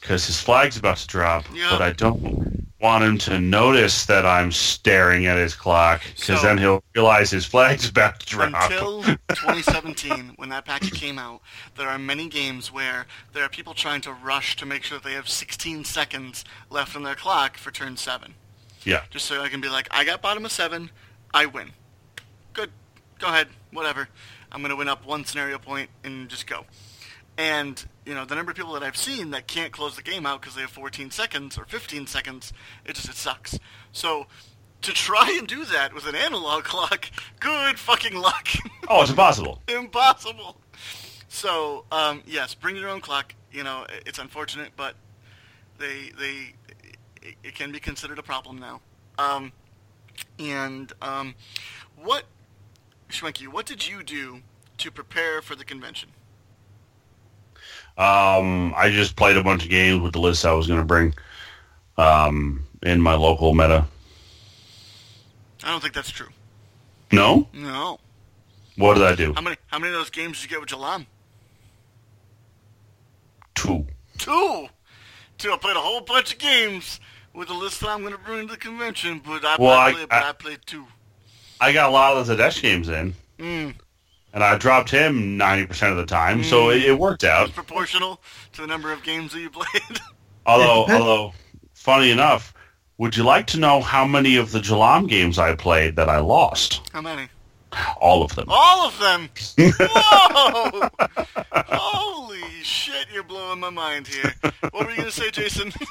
Speaker 2: because his flag's about to drop,
Speaker 1: Yeah.
Speaker 2: but I don't want him to notice that I'm staring at his clock because
Speaker 1: So-
Speaker 2: then he'll realize his flag's (laughs) about to drop.
Speaker 1: Until 2017, when that package came out, there are many games where there are people trying to rush to make sure that they have 16 seconds left on their clock for turn 7.
Speaker 2: Yeah,
Speaker 1: Just so I can be like, I got bottom of 7, I win. Good. Go ahead. Whatever. I'm going to win up one scenario point and just go. And, you know, the number of people that I've seen that can't close the game out because they have 14 seconds or 15 seconds, it just, it sucks. So, to try and do that with an analog clock, (laughs) good fucking luck.
Speaker 2: oh, it's impossible. (laughs)
Speaker 1: impossible. So um, yes, bring your own clock. You know, it's unfortunate, but they they it, it can be considered a problem now. Um, and um, what, Schwenky, what did you do to prepare for the convention?
Speaker 2: Um, I just played a bunch of games with the list I was going to bring um, in my local meta.
Speaker 1: I don't think that's true.
Speaker 2: No,
Speaker 1: No.
Speaker 2: what did I do?
Speaker 1: How many how many of those games did you get with Jalam?
Speaker 2: Two.
Speaker 1: Two. Two. I played a whole bunch of games with the list that I'm going to bring to the convention, but I,
Speaker 2: Well,
Speaker 1: I,
Speaker 2: I-
Speaker 1: played, but
Speaker 2: I-
Speaker 1: I played two.
Speaker 2: I got a lot of the Zaadesh games in,
Speaker 1: Mm.
Speaker 2: and I dropped him 90% of the time, so it, it worked out.
Speaker 1: proportional to the number of games that you played. (laughs)
Speaker 2: Although, although, funny enough, would you like to know how many of the Jalam games I played that I lost?
Speaker 1: How many?
Speaker 2: All of them.
Speaker 1: All of them. (laughs) Whoa! Holy shit! You're blowing my mind here. What were you gonna say, Jason? (laughs)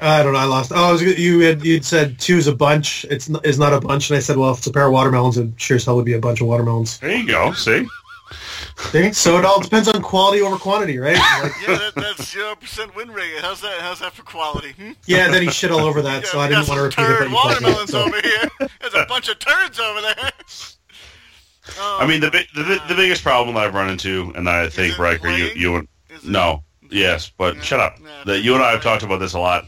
Speaker 3: I don't know. I lost. Oh, I was, you had you'd said two's a bunch. It's n- is not a bunch, and I said, well, if it's a pair of watermelons, it sure as hell would be a bunch of watermelons.
Speaker 2: There you go. See?
Speaker 3: Okay, so it all depends on quality over quantity, right? Like,
Speaker 1: yeah, that, that's zero percent win rate. How's that? How's that for quality? Hmm?
Speaker 3: yeah, then he shit all over that,
Speaker 1: Yeah,
Speaker 3: so I didn't want to
Speaker 1: some
Speaker 3: repeat it.
Speaker 1: turd
Speaker 3: But you told
Speaker 1: watermelons
Speaker 3: so-
Speaker 1: over here. There's a bunch of turds over there. Oh,
Speaker 2: I mean, the, bi- the the biggest problem that I've run into, and I think
Speaker 1: it
Speaker 2: Riker, you
Speaker 1: playing?
Speaker 2: you and no, yes, but
Speaker 1: Yeah,
Speaker 2: shut up.
Speaker 1: yeah,
Speaker 2: That you and I have talked about this a lot.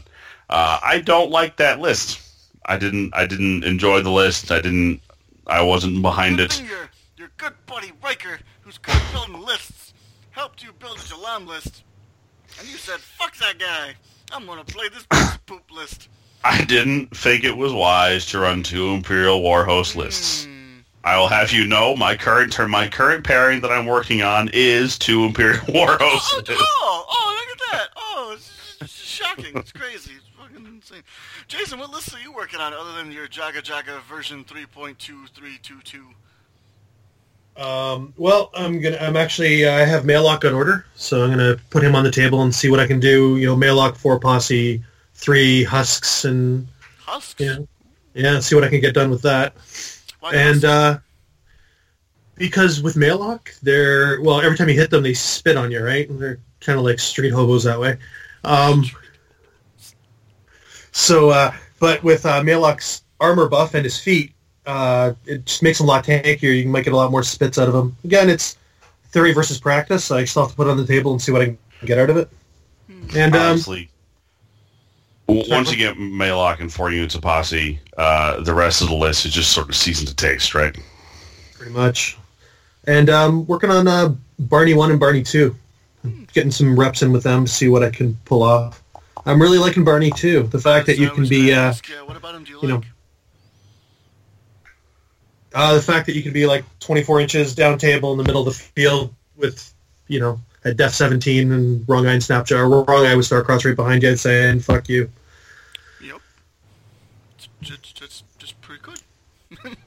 Speaker 2: Uh, I don't like that list. I didn't. I didn't enjoy the list. I didn't. I wasn't behind it.
Speaker 1: your your good buddy Riker, who's good at building lists, helped you build a Jalam list, and you said, "Fuck that guy! I'm gonna play this poop list."
Speaker 2: I didn't think it was wise to run two Imperial Warhost lists.
Speaker 1: Hmm.
Speaker 2: I will have you know my current term, my current pairing that I'm working on is two Imperial (laughs) Warhost
Speaker 1: Oh,
Speaker 2: lists.
Speaker 1: oh, oh, look at that! Oh, it's shocking. It's crazy. Insane. Jason, what list are you working on other than your Jaga Jaga version 3.2322?
Speaker 3: Um, well, I'm gonna. I'm actually. I have Maelok on order, so I'm gonna put him on the table and see what I can do. You know, Maelok four posse, three husks, and
Speaker 1: Husks?
Speaker 3: yeah, yeah. See what I can get done with that.
Speaker 1: Why
Speaker 3: And uh, because with Maelok, they're well. Every time you hit them, they spit on you, right? And They're kind of like street hobos that way. Um, so, uh, but with uh, Maelok's armor buff and his feet, uh, it just makes him a lot tankier. You can make it a lot more spits out of him. Again, it's theory versus practice. So I still have to put it on the table and see what I can get out of it. And um,
Speaker 2: Honestly, w- once you get Maelok and four units of posse, uh, the rest of the list is just sort of season to taste, right?
Speaker 3: pretty much. And um, working on uh, Barney one and Barney two, getting some reps in with them to see what I can pull off. I'm really liking Barney too. The fact that you
Speaker 1: So
Speaker 3: can be, uh,
Speaker 1: ask, yeah, him do you,
Speaker 3: know, uh, the fact that you can be like 24 inches down table in the middle of the field with, you know, a Def 17 and wrong eye and Snapjaw, or wrong eye with Starcross right behind you and saying "fuck you."
Speaker 1: Yep. It's just, just, just pretty good. (laughs)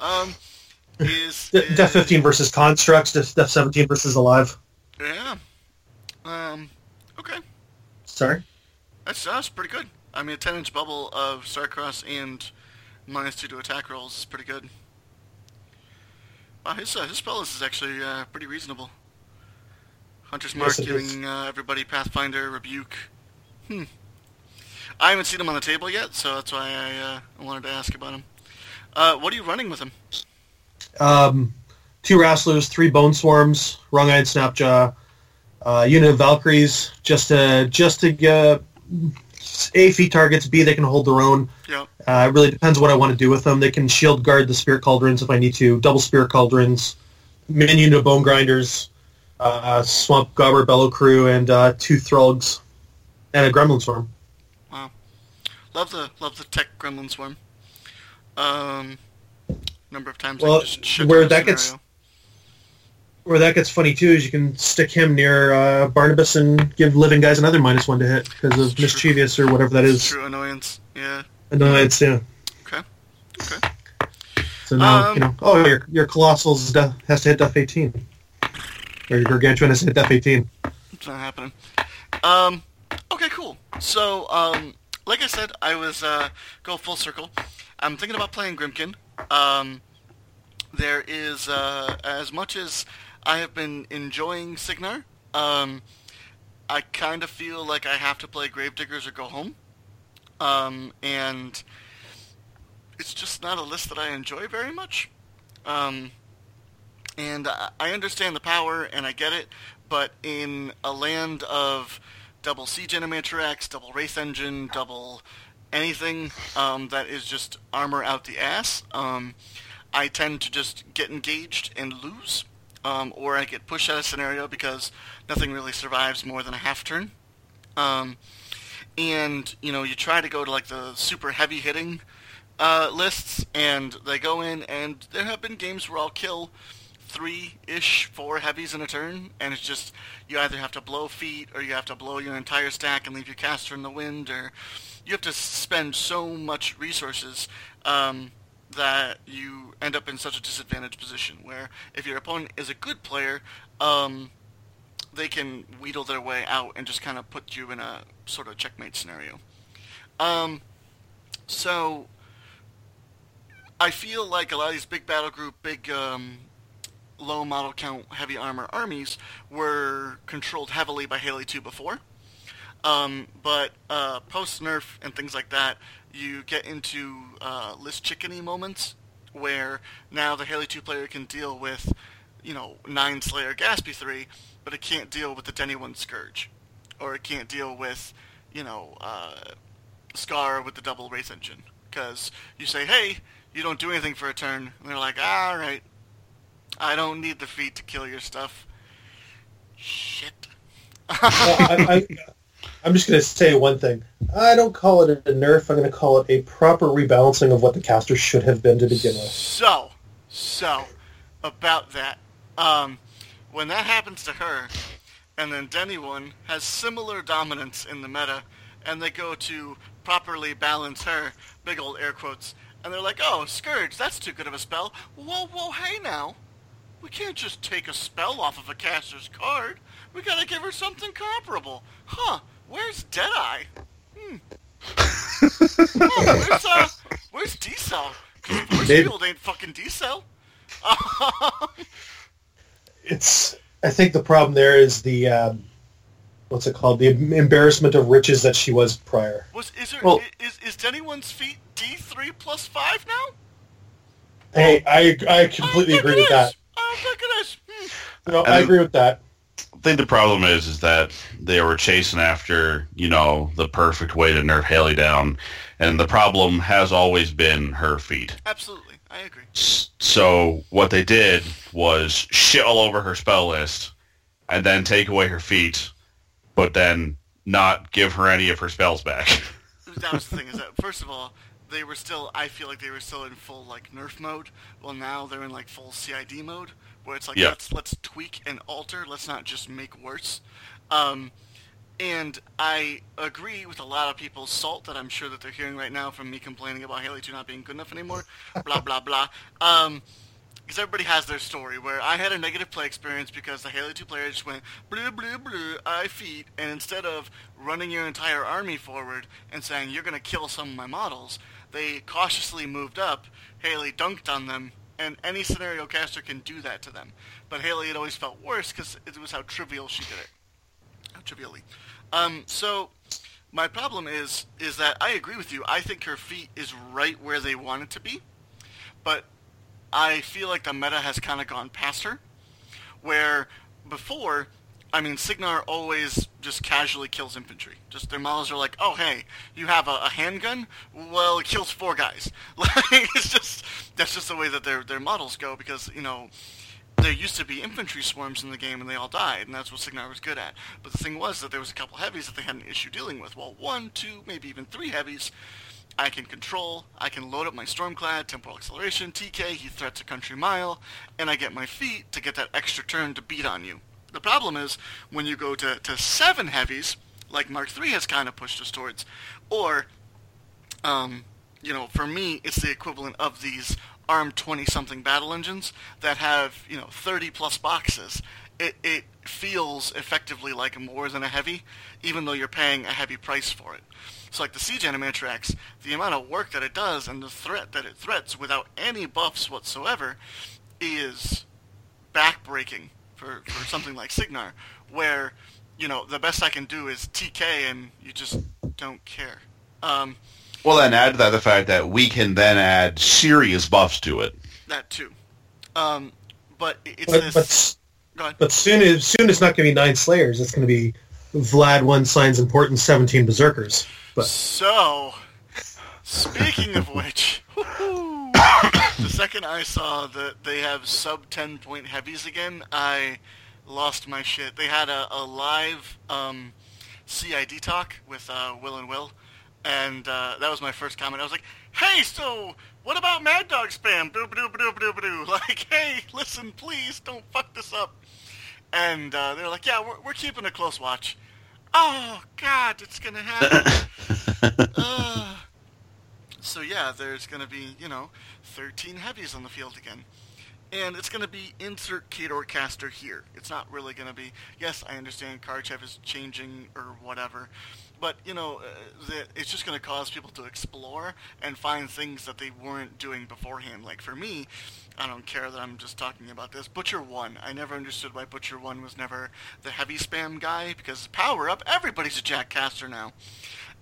Speaker 1: um, is, is
Speaker 3: Def 15 versus Constructs, Def 17 versus Alive.
Speaker 1: Yeah. Um.
Speaker 3: Sorry.
Speaker 1: That's that's pretty good. I mean, a 10-inch bubble of Starcross and minus two to attack rolls is pretty good. Wow, his, uh, his spell list is actually uh, pretty reasonable. Hunter's Mark
Speaker 3: Yes,
Speaker 1: giving uh, everybody Pathfinder, Rebuke. Hmm. I haven't seen him on the table yet, so that's why I, uh, wanted to ask about him. Uh, what are you running with him?
Speaker 3: Um, two Wrastlers, three Bone Swarms, Wrong-Eyed Snapjaw, uh, unit of Valkyries, just to just to get A feet targets, B they can hold their own.
Speaker 1: Yep.
Speaker 3: Uh, it really depends what I want to do with them. They can shield guard the Spirit Cauldrons if I need to, double Spirit Cauldrons, minion of Bone Grinders, uh, Swamp Gobber Bellow Crew, and uh, two Thrugs, and a Gremlin Swarm.
Speaker 1: Wow. Love the love the tech gremlin swarm. Um, number of times
Speaker 3: Well, where that gets-
Speaker 1: scenario.
Speaker 3: Where that gets funny too is you can stick him near uh, Barnabas and give living guys another minus one to hit because of
Speaker 1: True.
Speaker 3: mischievous or whatever that is.
Speaker 1: True annoyance. Yeah.
Speaker 3: Annoyance, yeah.
Speaker 1: Okay. Okay.
Speaker 3: So now
Speaker 1: Um,
Speaker 3: you know. Oh, your your colossal's de- has to hit def eighteen, or your gargantuan has to hit def eighteen.
Speaker 1: It's not happening. Um, okay, cool. So, um, like I said, I was uh, go full circle. I'm thinking about playing Grymkin. Um, there is uh, as much as I have been enjoying Cygnar. Um, I kind of feel like I have to play Gravediggers or go home. Um, and it's just not a list that I enjoy very much. Um, and I understand the power and I get it, but in a land of double siege animator X, double wraith engine, double anything um, that is just armor out the ass, um, I tend to just get engaged and lose, um, or I get pushed out of scenario because nothing really survives more than a half turn. Um, and you know you try to go to like the super heavy hitting uh, lists, and they go in, and there have been games where I'll kill three-ish, four heavies in a turn, and it's just you either have to blow feet, or you have to blow your entire stack and leave your caster in the wind, or you have to spend so much resources um, that you end up in such a disadvantaged position. Where if your opponent is a good player, um, they can wheedle their way out and just kind of put you in a sort of checkmate scenario. Um, so I feel like a lot of these big battle group, big um, low model count, heavy armor armies were controlled heavily by Haley 2 before. Um, but uh, post nerf and things like that, you get into uh, list chickeny moments where now the Haley 2 player can deal with, you know, 9 Slayer Gaspy 3, but it can't deal with the Denny 1 Scourge. Or it can't deal with, you know, uh, Skarre with the double wraith engine. Because you say, hey, you don't do anything for a turn. And they're like, ah, all right. I don't need the feet to kill your stuff. Shit.
Speaker 3: Well, I, I, I'm just going to say one thing. I don't call it a nerf. I'm going to call it a proper rebalancing of what the caster should have been to begin with.
Speaker 1: So, so, about that. Um, when that happens to her, and then Denny one has similar dominance in the meta, and they go to properly balance her, big old air quotes, and they're like, oh, Scourge, that's too good of a spell. Whoa, whoa, hey now. We can't just take a spell off of a caster's card. We gotta give her something comparable. Huh, where's Deadeye? Hmm. (laughs) oh, where's, uh, where's D-Cell? 'Cause Force Field ain't fucking D-Cell. (laughs)
Speaker 3: It's. I think the problem there is the um, what's it called? The embarrassment of riches that she was prior.
Speaker 1: Was is there
Speaker 3: Well-
Speaker 1: is is Denny one's feet D three plus five now?
Speaker 3: Hey, I I completely
Speaker 1: I
Speaker 3: agree
Speaker 1: think
Speaker 3: with
Speaker 1: it
Speaker 3: that.
Speaker 1: is. I think it is. Hmm.
Speaker 3: No, I
Speaker 2: And-
Speaker 3: agree with that.
Speaker 2: I think the problem is is that they were chasing after, you know, the perfect way to nerf Haley down. And the problem has always been her feet.
Speaker 1: Absolutely, I agree.
Speaker 2: So what they did was shit all over her spell list and then take away her feet, but then not give her any of her spells back. (laughs)
Speaker 1: That was the thing is that first of all, they were still. I feel like they were still in full like nerf mode. Well, now they're in like full CID mode, where it's like
Speaker 2: Yeah.
Speaker 1: let's let's tweak and alter. Let's not just make worse. Um, and I agree with a lot of people's salt that I'm sure that they're hearing right now from me complaining about Haley 2 not being good enough anymore. blah blah blah. Um, because everybody has their story. Where I had a negative play experience because the Haley 2 player just went blue blue blue I feet, and instead of running your entire army forward and saying you're gonna kill some of my models, they cautiously moved up. Haley dunked on them, and any scenario caster can do that to them. But Haley it always felt worse because it was how trivial she did it. How trivially. Um, so my problem is is that I agree with you. I think her feet is right where they want it to be, but I feel like the meta has kind of gone past her. Where before, I mean, Cygnar always just casually kills infantry. Just their models are like, oh hey, you have a, a handgun? Well, it kills four guys. (laughs) Like it's just that's just the way that their their models go because you know there used to be infantry swarms in the game and they all died, and that's what Cygnar was good at. But the thing was that there was a couple heavies that they had an issue dealing with. Well, one, two, maybe even three heavies I can control, I can load up my Stormclad, Temporal Acceleration, TK, he threats a country mile, and I get my feet to get that extra turn to beat on you. The problem is, when you go to, to seven heavies, like Mark III has kind of pushed us towards, or, um, you know, for me, it's the equivalent of these ARM 20-something battle engines that have, you know, 30 plus boxes. It, it feels effectively like more than a heavy, even though you're paying a heavy price for it. So like the Siege Animantarax, the amount of work that it does and the threat that it threats without any buffs whatsoever is backbreaking for, for something like Cygnar, where, you know, the best I can do is TK and you just don't care. Um,
Speaker 2: well, then add to that the fact that we can then add serious buffs to it.
Speaker 1: That too. Um, but it's
Speaker 3: but,
Speaker 1: this...
Speaker 3: But, but soon, soon it's not going to be nine Slayers. It's going to be Vlad one signs important 17 Berserkers. But.
Speaker 1: So, speaking of which, (laughs) the second I saw that they have sub 10 point heavies again, I lost my shit. They had a, a live um, CID talk with uh, Will and Will, and uh, that was my first comment. I was like, hey, so what about Mad Dog spam? Doo doo doo doo doo (laughs) Like, hey, listen, please don't fuck this up. And uh, they're like, yeah, we're, we're keeping a close watch oh God, it's gonna happen. (laughs) uh, so yeah, there's gonna be you know 13 heavies on the field again. And it's going to be insert Khador caster here. It's not really going to be, yes, I understand Kharchev is changing or whatever, but you know, uh, the, it's just going to cause people to explore and find things that they weren't doing beforehand. Like for me, I don't care that I'm just talking about this. Butcher 1. I never understood why Butcher 1 was never the heavy spam guy, because power up, everybody's a jack caster now.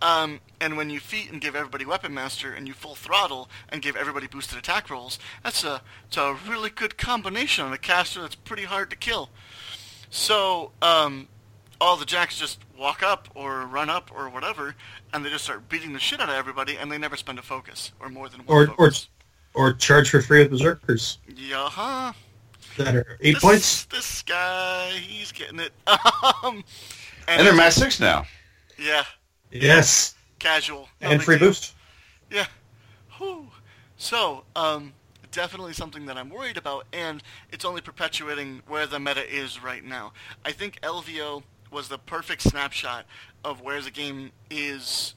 Speaker 1: Um, and when you feat and give everybody Weapon Master, and you full throttle and give everybody boosted attack rolls, that's a, it's a really good combination on a caster that's pretty hard to kill. So, um, all the jacks just walk up or run up or whatever, and they just start beating the shit out of everybody, and they never spend a focus or more than one
Speaker 3: or,
Speaker 1: focus.
Speaker 3: Or, or charge for free with berserkers.
Speaker 1: Yeah, huh?
Speaker 3: That are eight
Speaker 1: this,
Speaker 3: points.
Speaker 1: This guy, he's getting it. (laughs) um,
Speaker 2: and, and they're mass six now.
Speaker 1: Yeah.
Speaker 3: Yes.
Speaker 1: Casual.
Speaker 3: and free deal. boost.
Speaker 1: Yeah. Whew. So, um, definitely something that I'm worried about, and it's only perpetuating where the meta is right now. I think LVO was the perfect snapshot of where the game is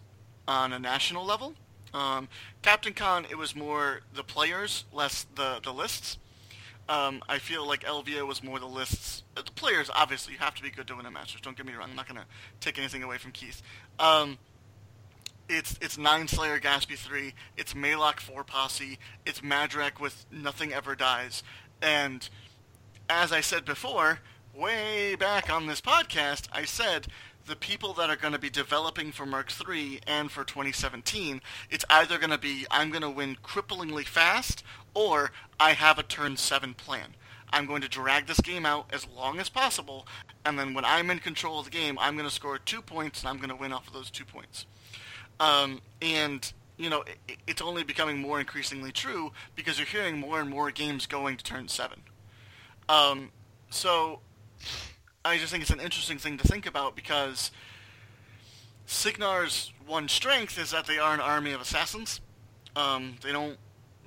Speaker 1: on a national level. Um, Captain Con, it was more the players, less the, the lists. Um, I feel like LVO was more the lists. Uh, the players, obviously, you have to be good to win a Masters. Don't get me wrong. I'm not going to take anything away from Keith. Um, it's it's Nine Slayer Gaspy 3. It's Maelok 4 Posse. It's Madrak with Nothing Ever Dies. And as I said before, way back on this podcast, I said the people that are going to be developing for Mark III and for 2017, it's either going to be I'm going to win cripplingly fast or I have a turn 7 plan. I'm going to drag this game out as long as possible, and then when I'm in control of the game, I'm going to score two points, and I'm going to win off of those two points. Um, and, you know, it, it's only becoming more increasingly true because you're hearing more and more games going to turn 7. Um, so I just think it's an interesting thing to think about because Cygnar's one strength is that they are an army of assassins. Um, they don't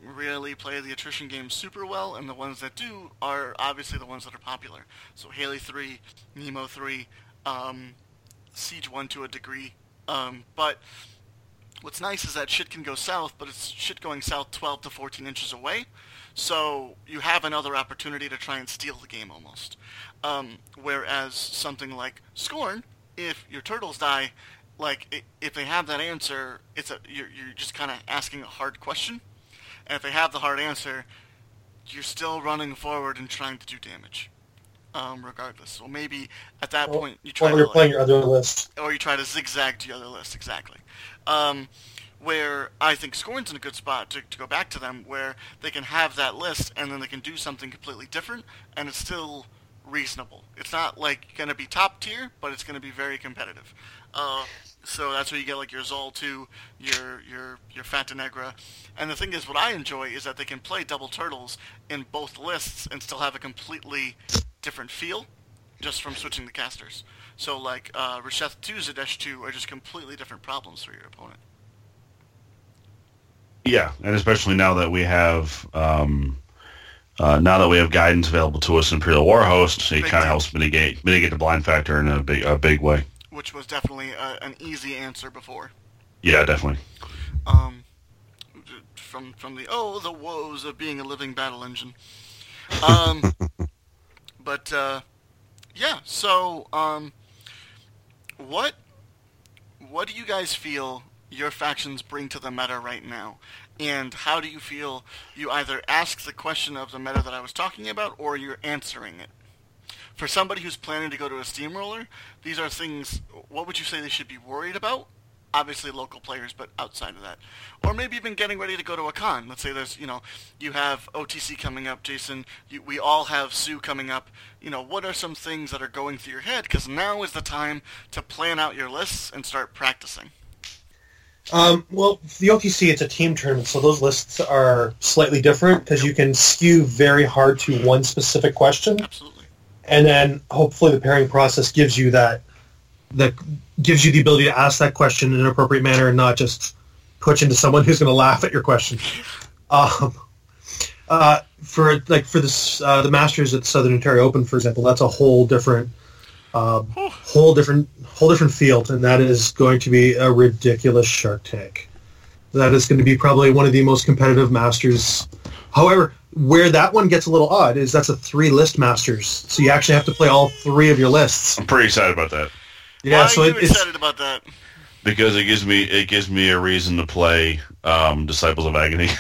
Speaker 1: really play the attrition game super well, and the ones that do are obviously the ones that are popular. So Haley 3, Nemo 3, um, Siege 1 to a degree. Um, but what's nice is that shit can go south, but it's shit going south 12 to 14 inches away. So you have another opportunity to try and steal the game almost. Um, whereas something like Skorne, if your turtles die, like if they have that answer, it's a you're, you're just kind of asking a hard question, and if they have the hard answer, you're still running forward and trying to do damage, um, regardless. So maybe at that well, point you try.
Speaker 3: Or you're to, playing like, your other list.
Speaker 1: Or you try to zigzag to your other list exactly. Um, where I think Skorne's in a good spot to, to go back to them, where they can have that list and then they can do something completely different, and it's still reasonable. It's not like going to be top tier, but it's going to be very competitive. Uh, so that's where you get like your Zaal 2, your your your Fanta Negra. And the thing is, what I enjoy is that they can play double turtles in both lists and still have a completely different feel, just from switching the casters. So like uh, Rasheth 2, Zaadesh 2 are just completely different problems for your opponent.
Speaker 2: Yeah, and especially now that we have um, uh, now that we have guidance available to us in Imperial War Host, it kind of helps mitigate mitigate the blind factor in a big a big way
Speaker 1: which was definitely a, an easy answer before.
Speaker 2: Yeah, definitely.
Speaker 1: Um, from from the oh the woes of being a living battle engine. Um, (laughs) but uh, yeah, so um, what what do you guys feel your factions bring to the meta right now? And how do you feel you either ask the question of the meta that I was talking about or you're answering it? for somebody who's planning to go to a steamroller, these are things. What would you say they should be worried about? Obviously, local players, but outside of that, or maybe even getting ready to go to a con. Let's say there's, you know, you have OTC coming up, Jason. You, we all have Sue coming up. You know, what are some things that are going through your head? Because now is the time to plan out your lists and start practicing.
Speaker 3: Um, well, the OTC, it's a team tournament, so those lists are slightly different because you can skew very hard to one specific question.
Speaker 1: Absolutely
Speaker 3: and then hopefully the pairing process gives you that that gives you the ability to ask that question in an appropriate manner and not just push into someone who's going to laugh at your question. (laughs) Um, uh, for like for this uh, the Masters at Southern Ontario Open, for example, that's a whole different um, whole different whole different field, and that is going to be a ridiculous Shark Tank. That is going to be probably one of the most competitive Masters. However, where that one gets a little odd is that's a three list masters, so you actually have to play all three of your lists.
Speaker 2: I'm pretty excited about that.
Speaker 1: Yeah, Why so are you it, excited about that?
Speaker 2: Because it gives me it gives me a reason to play um, Disciples of Agony.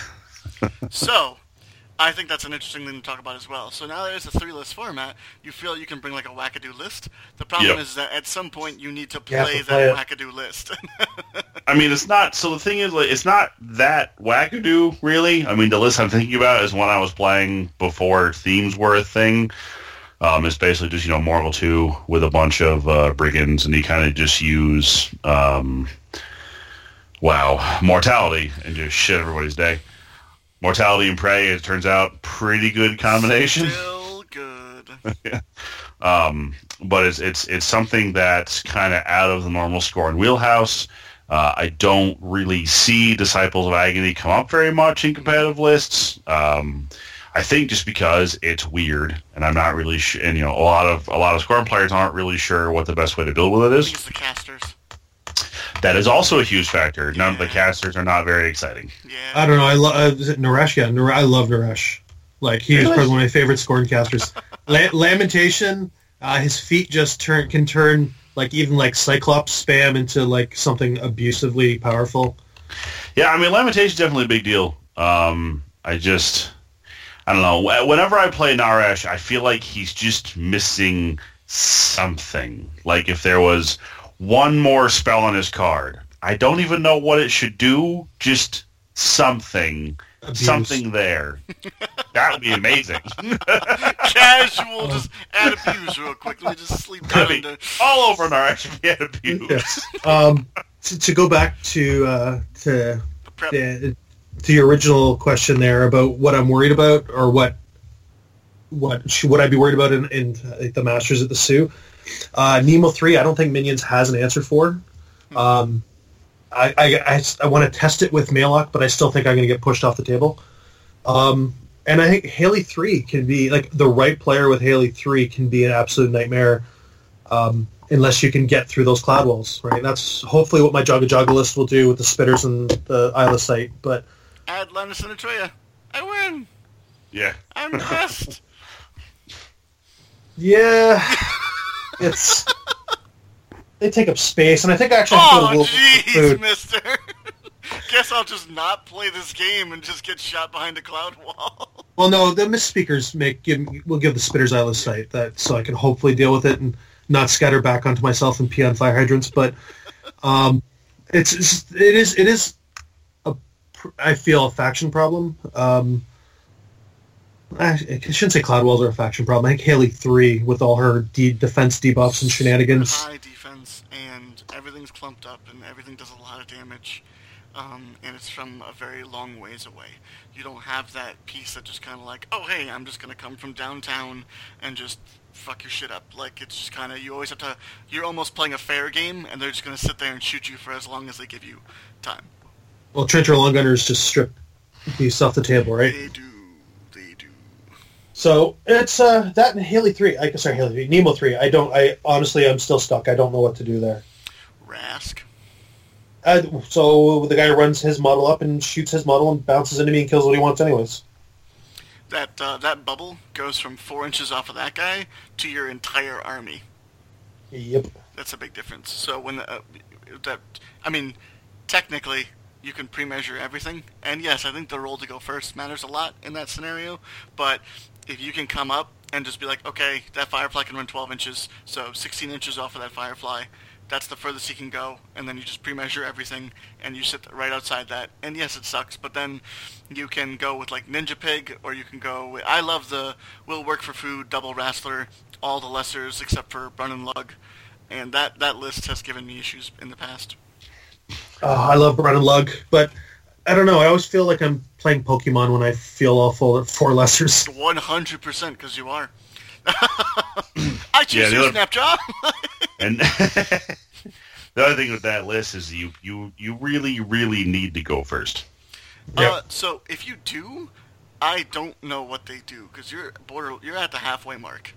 Speaker 2: (laughs)
Speaker 1: so, I think that's an interesting thing to talk about as well. So now there's a three list format. You feel you can bring like a wackadoo list. The problem yep. is that at some point you need to play to that wackadoo list. (laughs)
Speaker 2: I mean, it's not. So the thing is, like, it's not that wackadoo, really. I mean, the list I'm thinking about is one I was playing before themes were a thing. Um, it's basically just you know Morghoul two with a bunch of uh, brigands, and you kind of just use um, wow mortality and just shit everybody's day. Mortality and Prey, it turns out, pretty good combination.
Speaker 1: Still good.
Speaker 2: yeah. (laughs) Um, but it's it's it's something that's kind of out of the normal score and wheelhouse. Uh, I don't really see Disciples of Agony come up very much in competitive lists. Um, I think just because it's weird, and I'm not really sure. And you know, a lot of a lot of Skorne players aren't really sure what the best way to build with it is.
Speaker 1: Use the casters.
Speaker 2: That is also a huge factor. None of the casters are not very exciting.
Speaker 1: Yeah.
Speaker 3: I don't know. I love. Uh, Naaresh? Yeah, Nare- I love Naaresh. Like he really? is probably one of my favorite Skorne casters. La- Lamentation. Uh, his feet just turn can turn like even like Cyclops spam into like something abusively powerful.
Speaker 2: Yeah, I mean Lamentation is definitely a big deal. Um, I just I don't know. Whenever I play Naaresh, I feel like he's just missing something. Like if there was one more spell on his card. I don't even know what it should do. Just something. Abuse. Something there. (laughs) that would be amazing. (laughs)
Speaker 1: Casual, just add abuse real quick. Let me just sleep down into...
Speaker 2: all over in our actually add abuse.
Speaker 3: Yes. Um, to, to, go back to uh, to the, to your original question there about what I'm worried about or what what should, would I be worried about in, in the Masters at the Soo? Uh, Nemo three, I don't think Minions has an answer for. Um, I, I, I, I want to test it with Maelok, but I still think I'm going to get pushed off the table. Um, and I think Haley three can be like the right player with Haley three can be an absolute nightmare. Um, unless you can get through those cloud walls, right? That's hopefully what my Jaga Jaga list will do with the spitters and the Isla site. But
Speaker 1: add Lennis and Atreya. I win.
Speaker 2: Yeah.
Speaker 1: I'm impressed. (laughs)
Speaker 3: Yeah, (laughs) it's they take up space, and I think I actually have to go a
Speaker 1: oh,
Speaker 3: for
Speaker 1: jeez,
Speaker 3: food.
Speaker 1: mister. (laughs) Guess I'll just not play this game and just get shot behind a cloud wall. (laughs)
Speaker 3: Well, no, the misspeakers make give will give the spitters out of sight that so I can hopefully deal with it and not scatter back onto myself and pee on fire hydrants. But um, it's, it's it is it is a pr- I feel a faction problem. Um, I, shouldn't say cloud walls are a faction problem. I think Haley three with all her de- defense debuffs and shenanigans.
Speaker 1: High defense, and everything's clumped up, and everything does a lot of damage. Um, and it's from a very long ways away. You don't have that piece that just kind of like, oh hey, I'm just gonna come from downtown and just fuck your shit up. Like it's just kind of you always have to. You're almost playing a fair game, and they're just gonna sit there and shoot you for as long as they give you time.
Speaker 3: Well, Trencher Long Gunners just strip these off the table, right?
Speaker 1: They do.
Speaker 3: So it's uh, that and Haley three. I sorry, Haley three, Nemo three. I don't. I honestly, I'm still stuck. I don't know what to do there.
Speaker 1: Rask.
Speaker 3: Uh, so the guy runs his model up and shoots his model and bounces into me and kills what he wants anyways.
Speaker 1: That uh, that bubble goes from four inches off of that guy to your entire army.
Speaker 3: Yep.
Speaker 1: That's a big difference. So when uh, that, I mean, technically you can pre-measure everything, and yes, I think the roll to go first matters a lot in that scenario. But if you can come up and just be like, okay, that firefly can run 12 inches, so 16 inches off of that firefly, that's the furthest he can go, and then you just pre-measure everything, and you sit right outside that. And yes, it sucks, but then you can go with like Ninja Pig, or you can go. With, I love the will work for food, double Wrastler, all the lessers except for Brun and Lug, and that that list has given me issues in the past.
Speaker 3: Oh, I love Brun and Lug, but I don't know. I always feel like I'm playing Pokemon when I feel awful at four lessers. (laughs)
Speaker 1: 100% because you are. (clears throat) I choose
Speaker 2: Yeah, the
Speaker 1: you,
Speaker 2: other-
Speaker 1: Snapjaw. (laughs)
Speaker 2: And (laughs) the other thing with that list is you you you really really need to go first.
Speaker 3: Yep.
Speaker 1: uh, so if you do, I don't know what they do because you're border. You're at the halfway mark.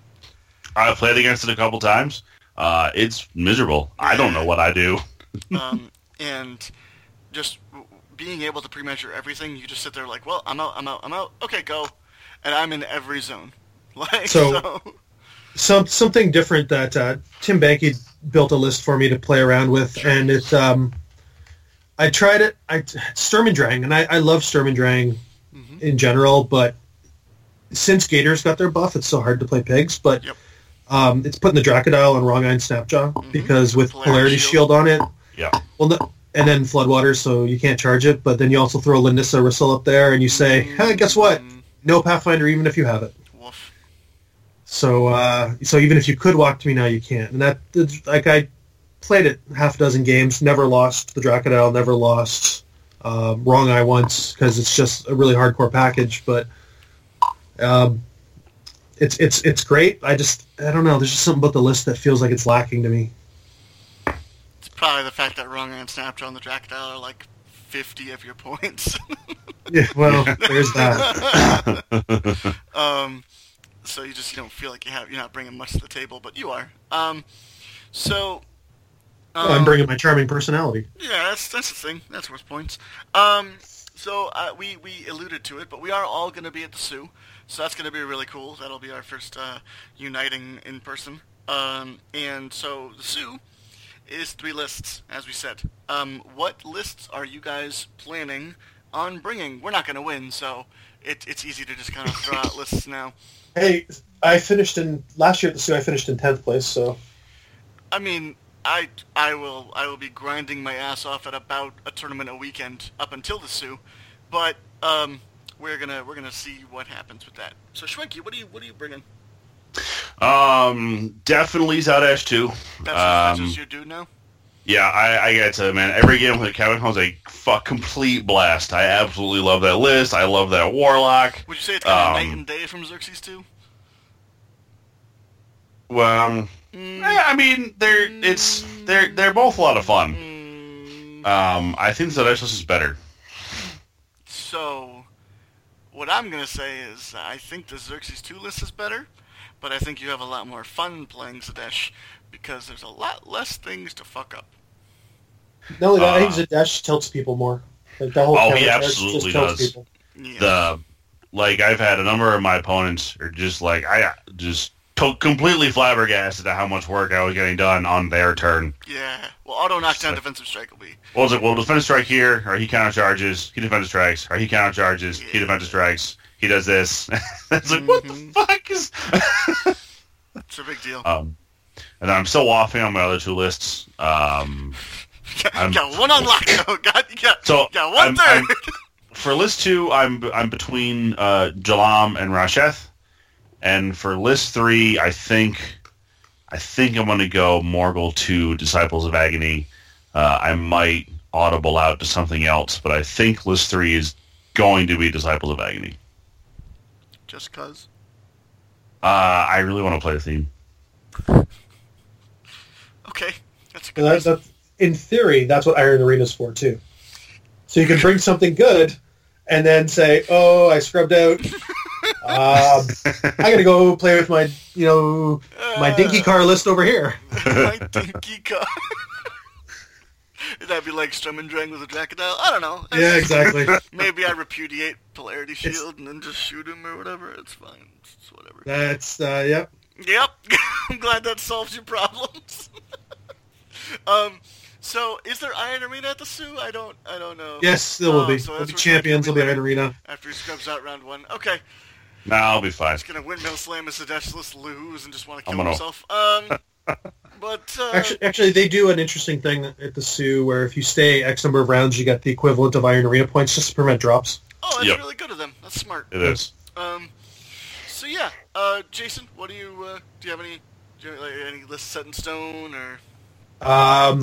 Speaker 2: I've played against it a couple times. Uh, it's miserable. I don't know what I do.
Speaker 1: um, and just w- being able to pre-measure everything, you just sit there like, well, I'm out, I'm out, I'm out. Okay, go, and I'm in every zone. (laughs) Like
Speaker 3: So-
Speaker 1: so,
Speaker 3: Some something different that uh, Tim Banky built a list for me to play around with, and it. Um, I tried it. I Sturm and Drang, and I, I love Sturm and Drang
Speaker 1: Mhm.
Speaker 3: in general, but since Gators got their buff, it's so hard to play pigs. But
Speaker 1: Yep.
Speaker 3: um, it's putting the Dracodile on Wrong Eye and Snapjaw
Speaker 1: Mhm.
Speaker 3: because with
Speaker 1: Polarity
Speaker 3: Polarity
Speaker 1: Shield.
Speaker 3: Shield on it,
Speaker 2: Yeah.
Speaker 3: well, no, and then Floodwaters, so you can't charge it. But then you also throw Lanyssa Ryssyl up there, and you say, hey, guess what? No Pathfinder, even if you have it.
Speaker 1: Woof.
Speaker 3: So, uh, so even if you could walk to me now, you can't. And that, like, I played it half a dozen games, never lost the Dracodile, never lost um, Wrong Eye once because it's just a really hardcore package. But um, it's it's it's great. I just I don't know. There's just something about the list that feels like it's lacking to me.
Speaker 1: Probably the fact that Wrong and Snapjaw and the Dracodile are like 50 of your points. (laughs)
Speaker 3: Yeah, well, there's that. (laughs)
Speaker 1: um, so you just you don't feel like you have you're not bringing much to the table, but you are. Um, so. Um,
Speaker 3: I'm bringing my charming personality.
Speaker 1: Yeah, that's that's the thing. That's worth points. Um, so uh, we we alluded to it, but we are all going to be at the Sioux, so that's going to be really cool. That'll be our first uh, uniting in person. Um, and so the Sioux is three lists, as we said. Um, what lists are you guys planning on bringing? We're not going to win, so it, it's easy to just kind of throw out lists now.
Speaker 3: Hey, I finished in last year at the Sioux. I finished in tenth place. So
Speaker 1: I mean, I I will I will be grinding my ass off at about a tournament a weekend up until the Sioux, but um, we're gonna we're gonna see what happens with that. So Schwenky, what do you what are you bringing?
Speaker 2: Um, definitely Zaadesh too.
Speaker 1: That's, that's
Speaker 2: Um,
Speaker 1: just your dude now.
Speaker 2: Yeah, I, I get to man. Every game with Kevin Holmes, a fuck complete blast. I absolutely love that list. I love that Warlock.
Speaker 1: Would you say it's kind of
Speaker 2: um,
Speaker 1: night and day from Xerxis 2?
Speaker 2: Well, um,
Speaker 1: Mm,
Speaker 2: I mean, they're it's they're they're both a lot of fun.
Speaker 1: mm,
Speaker 2: Um, I think Zaadesh list is better.
Speaker 1: so, what I'm gonna say is I think the Xerxis 2 list is better, but I think you have a lot more fun playing Zaadesh because there's a lot less things to fuck up.
Speaker 3: No, only that, I
Speaker 2: Uh,
Speaker 3: think Zaadesh tilts people more. Like the whole
Speaker 2: Oh, he absolutely
Speaker 3: just
Speaker 2: does.
Speaker 1: Yeah.
Speaker 2: The like I've had a number of my opponents are just like I just to- completely flabbergasted at how much work I was getting done on their turn.
Speaker 1: Yeah. Well, auto knockdown
Speaker 2: So-
Speaker 1: defensive strike will be.
Speaker 2: Well, was it? Well, defensive strike here, or he counter charges. He defensive strikes, or he counter charges. He defensive strikes. He does this. (laughs) it's like what the
Speaker 1: Mhm.
Speaker 2: fuck is? (laughs)
Speaker 1: It's a big deal.
Speaker 2: um, and I'm still waffling on my other two lists. Um, (laughs)
Speaker 1: got, got one on lock though. Got, got,
Speaker 2: so
Speaker 1: got one
Speaker 2: I'm-
Speaker 1: third.
Speaker 2: I'm- for list two, I'm I'm between uh, Jalaam and Rasheth, and for list three, I think I think I'm going to go Morghoul to Disciples of Agony. Uh, I might audible out to something else, but I think list three is going to be Disciples of Agony.
Speaker 1: Just cause.
Speaker 2: Uh, I really want to play the theme. (laughs)
Speaker 1: Okay. That's a good
Speaker 3: Well, that, that's, in theory, that's what Iron Arena's for too. So you can bring something good, and then say, "Oh, I scrubbed out. um, I got to go play with my, you know, my (laughs) dinky car list over here." (laughs)
Speaker 1: my dinky car. That'd be like Sturm and Drang with a Dracodile. I don't know.
Speaker 3: Yeah, exactly. (laughs)
Speaker 1: Maybe I repudiate Polarity Shield and then just shoot him or whatever. It's fine. It's whatever.
Speaker 3: That's uh, yep.
Speaker 1: Yep. (laughs) I'm glad that solves your problems. (laughs) um, so is there Iron Arena at the Sioux? I don't. I don't know.
Speaker 3: Yes, there will
Speaker 1: Oh,
Speaker 3: be.
Speaker 1: so
Speaker 3: There'll be champions. There'll
Speaker 1: be
Speaker 3: be Iron Arena.
Speaker 1: After he scrubs out round one. Okay.
Speaker 2: Nah, I'll be fine.
Speaker 1: He's gonna windmill slam his Sedeshless, lose, and just want to
Speaker 2: I'm
Speaker 1: kill
Speaker 2: gonna-
Speaker 1: himself. Um, but uh,
Speaker 3: Actually, actually, they do an interesting thing at the Sioux where if you stay X number of rounds, you get the equivalent of Iron Arena points just to prevent drops.
Speaker 1: oh, that's
Speaker 2: Yep.
Speaker 1: really good of them. That's smart.
Speaker 2: It is.
Speaker 1: Um, so yeah, uh, Jason, what do you uh, do? You have any do you have, like, any list set in stone or?
Speaker 3: Um,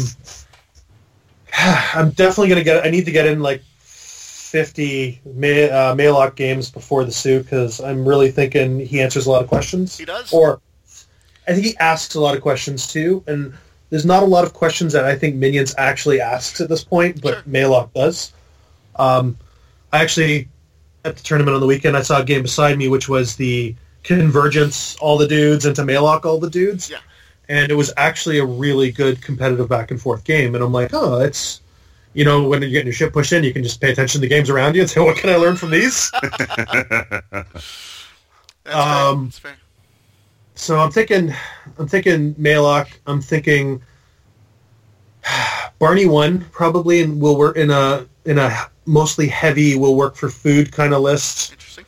Speaker 3: (sighs) I'm definitely gonna get. I need to get in like 50 May, uh, Maelok games before the Sioux because I'm really thinking he answers a lot of questions.
Speaker 1: He does.
Speaker 3: Or I think he asks a lot of questions too, and there's not a lot of questions that I think Minions actually asks at this point, but
Speaker 1: Sure.
Speaker 3: Maelok does. Um, I actually at the tournament on the weekend I saw a game beside me which was the convergence all the dudes into Maelok all the dudes.
Speaker 1: Yeah.
Speaker 3: And it was actually a really good competitive back and forth game, and I'm like, oh, it's you know, when you're getting your shit pushed in, you can just pay attention to the games around you and say, (laughs) what can I learn from these? (laughs) (laughs)
Speaker 1: That's fair.
Speaker 3: um,
Speaker 1: That's fair.
Speaker 3: So I'm thinking, I'm thinking Maelok. I'm thinking (sighs) Barney one probably, and will work in a in a mostly heavy will work for food kind of list.
Speaker 1: Interesting.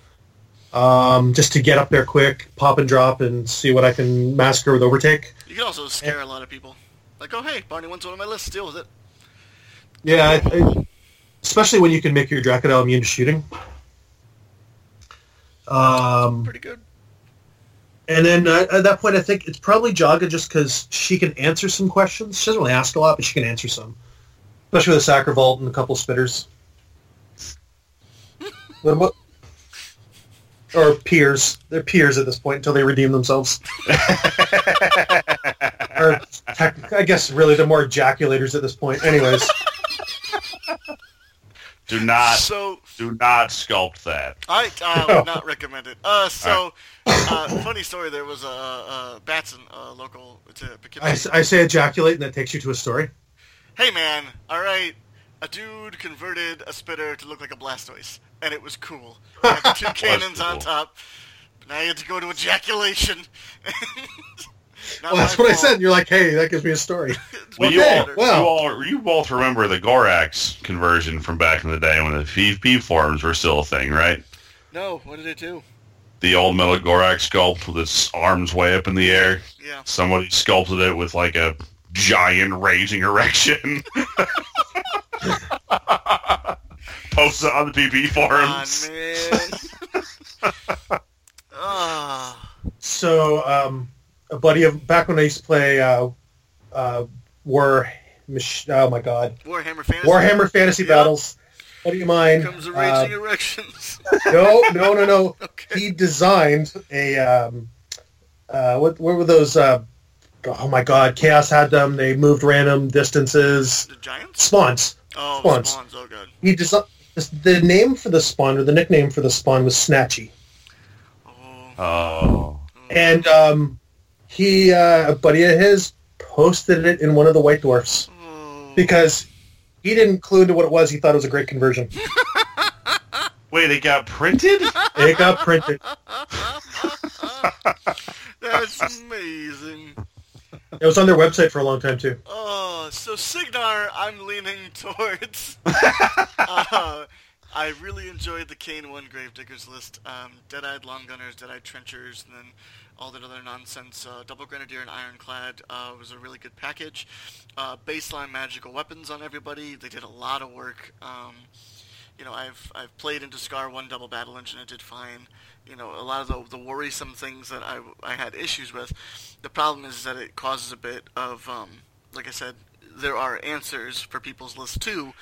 Speaker 3: Um, just to get up there quick, pop and drop, and see what I can massacre with overtake.
Speaker 1: You can also scare a lot of people. Like, oh hey, Barney one's one on my list. Deal with it.
Speaker 3: Yeah, I, I, especially when you can make your Dracodile immune to shooting. Um,
Speaker 1: Pretty good.
Speaker 3: And then uh, at that point, I think it's probably Jaga just because she can answer some questions. She doesn't really ask a lot, but she can answer some. Especially with a Sacral Vault and a couple spitters. (laughs) What about- or peers. They're peers at this point until they redeem themselves. (laughs) or tech, I guess really they're more ejaculators at this point. Anyways, (laughs)
Speaker 2: do not
Speaker 1: So
Speaker 2: do not sculpt that.
Speaker 1: I uh, would not recommend it. Uh, so uh, funny story. There was a, a Batson, a local to Poughkeepsie.
Speaker 3: I, s- I say ejaculate and that takes you to a story.
Speaker 1: hey man, all right, a dude converted a spitter to look like a Blastoise, and it was cool. (laughs) It had two cannons on top. But now you had to go to ejaculation. (laughs)
Speaker 3: Well, that's
Speaker 1: my
Speaker 3: what I
Speaker 1: fault.
Speaker 3: said. You're like, hey, that gives me a story. (laughs)
Speaker 2: Well, you all,
Speaker 3: well-
Speaker 2: you all, you both remember the Gorax conversion from back in the day when the PvP forums were still a thing, right?
Speaker 1: No, what did it do?
Speaker 2: The old metal Gorax sculpt with its arms way up in the air.
Speaker 1: Yeah.
Speaker 2: Somebody sculpted it with like a giant raging erection. (laughs) Posted it on the PvP
Speaker 1: Come on,
Speaker 2: forums.
Speaker 1: man. (laughs) Ah.
Speaker 3: So, um, a buddy of back when I used to play uh, uh, War, oh my god,
Speaker 1: Warhammer Fantasy.
Speaker 3: Warhammer Fantasy
Speaker 1: Yep.
Speaker 3: Battles. Buddy of mine.
Speaker 1: Here comes the
Speaker 3: uh,
Speaker 1: erections. (laughs)
Speaker 3: no, no, no, no. (laughs)
Speaker 1: okay.
Speaker 3: He designed a um, uh, what? What were those? Uh, oh my god, Chaos had them. They moved random distances.
Speaker 1: The Giants?
Speaker 3: Spawns.
Speaker 1: Oh,
Speaker 3: Spawns.
Speaker 1: spawns. Oh, good.
Speaker 3: He designed. The name for the spawn, or the nickname for the spawn, was Snatchy.
Speaker 1: Oh.
Speaker 2: Oh.
Speaker 3: and um, he uh, a buddy of his posted it in one of the White Dwarfs
Speaker 1: oh.
Speaker 3: because he didn't clue into what it was. He thought it was a great conversion. (laughs)
Speaker 2: Wait, it got printed?
Speaker 3: It got printed. (laughs)
Speaker 1: That's amazing.
Speaker 3: It was on their website for a long time too.
Speaker 1: Oh, so Signar, I'm leaning (laughs) towards. uh, I really enjoyed the Caine 1 Gravediggers list. Um, Dead-Eyed Long Gunners, Dead-Eyed Trenchers, and then all that other nonsense. Uh, Double Grenadier and Ironclad uh, was a really good package. Uh, baseline magical weapons on everybody. They did a lot of work. Um, you know, I've I've played into Skarre 1 Double Battle Engine. It did fine. You know, a lot of the, the worrisome things that I, I had issues with. The problem is that it causes a bit of, um, like I said, there are answers for people's lists too.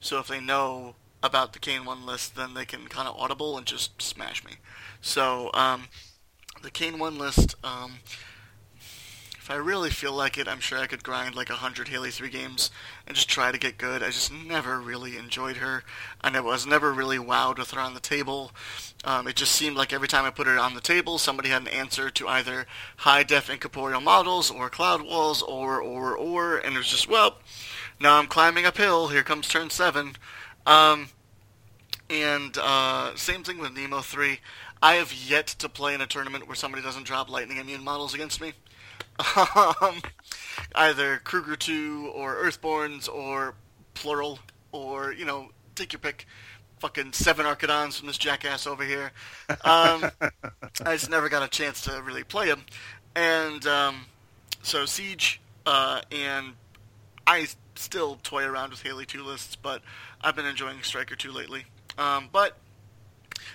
Speaker 1: So if they know about the Caine 1 list, then they can kind of audible and just smash me. So, um, the Caine 1 list, um, if I really feel like it, I'm sure I could grind like 100 Haley 3 games and just try to get good. I just never really enjoyed her. I never, was never really wowed with her on the table. Um, it just seemed like every time I put her on the table, somebody had an answer to either high-def incorporeal models or cloud walls or, or, or, and it was just, well, now I'm climbing uphill. Here comes turn 7. Um, and uh, same thing with Nemo 3. I have yet to play in a tournament where somebody doesn't drop lightning immune models against me. Um, (laughs) either Krueger 2 or Earthborns or plural or, you know, take your pick. Fucking seven Archidons from this jackass over here. Um, (laughs) I just never got a chance to really play him. And um, so Siege uh, and I still toy around with Haley 2 lists, but I've been enjoying Stryker 2 lately. Um, but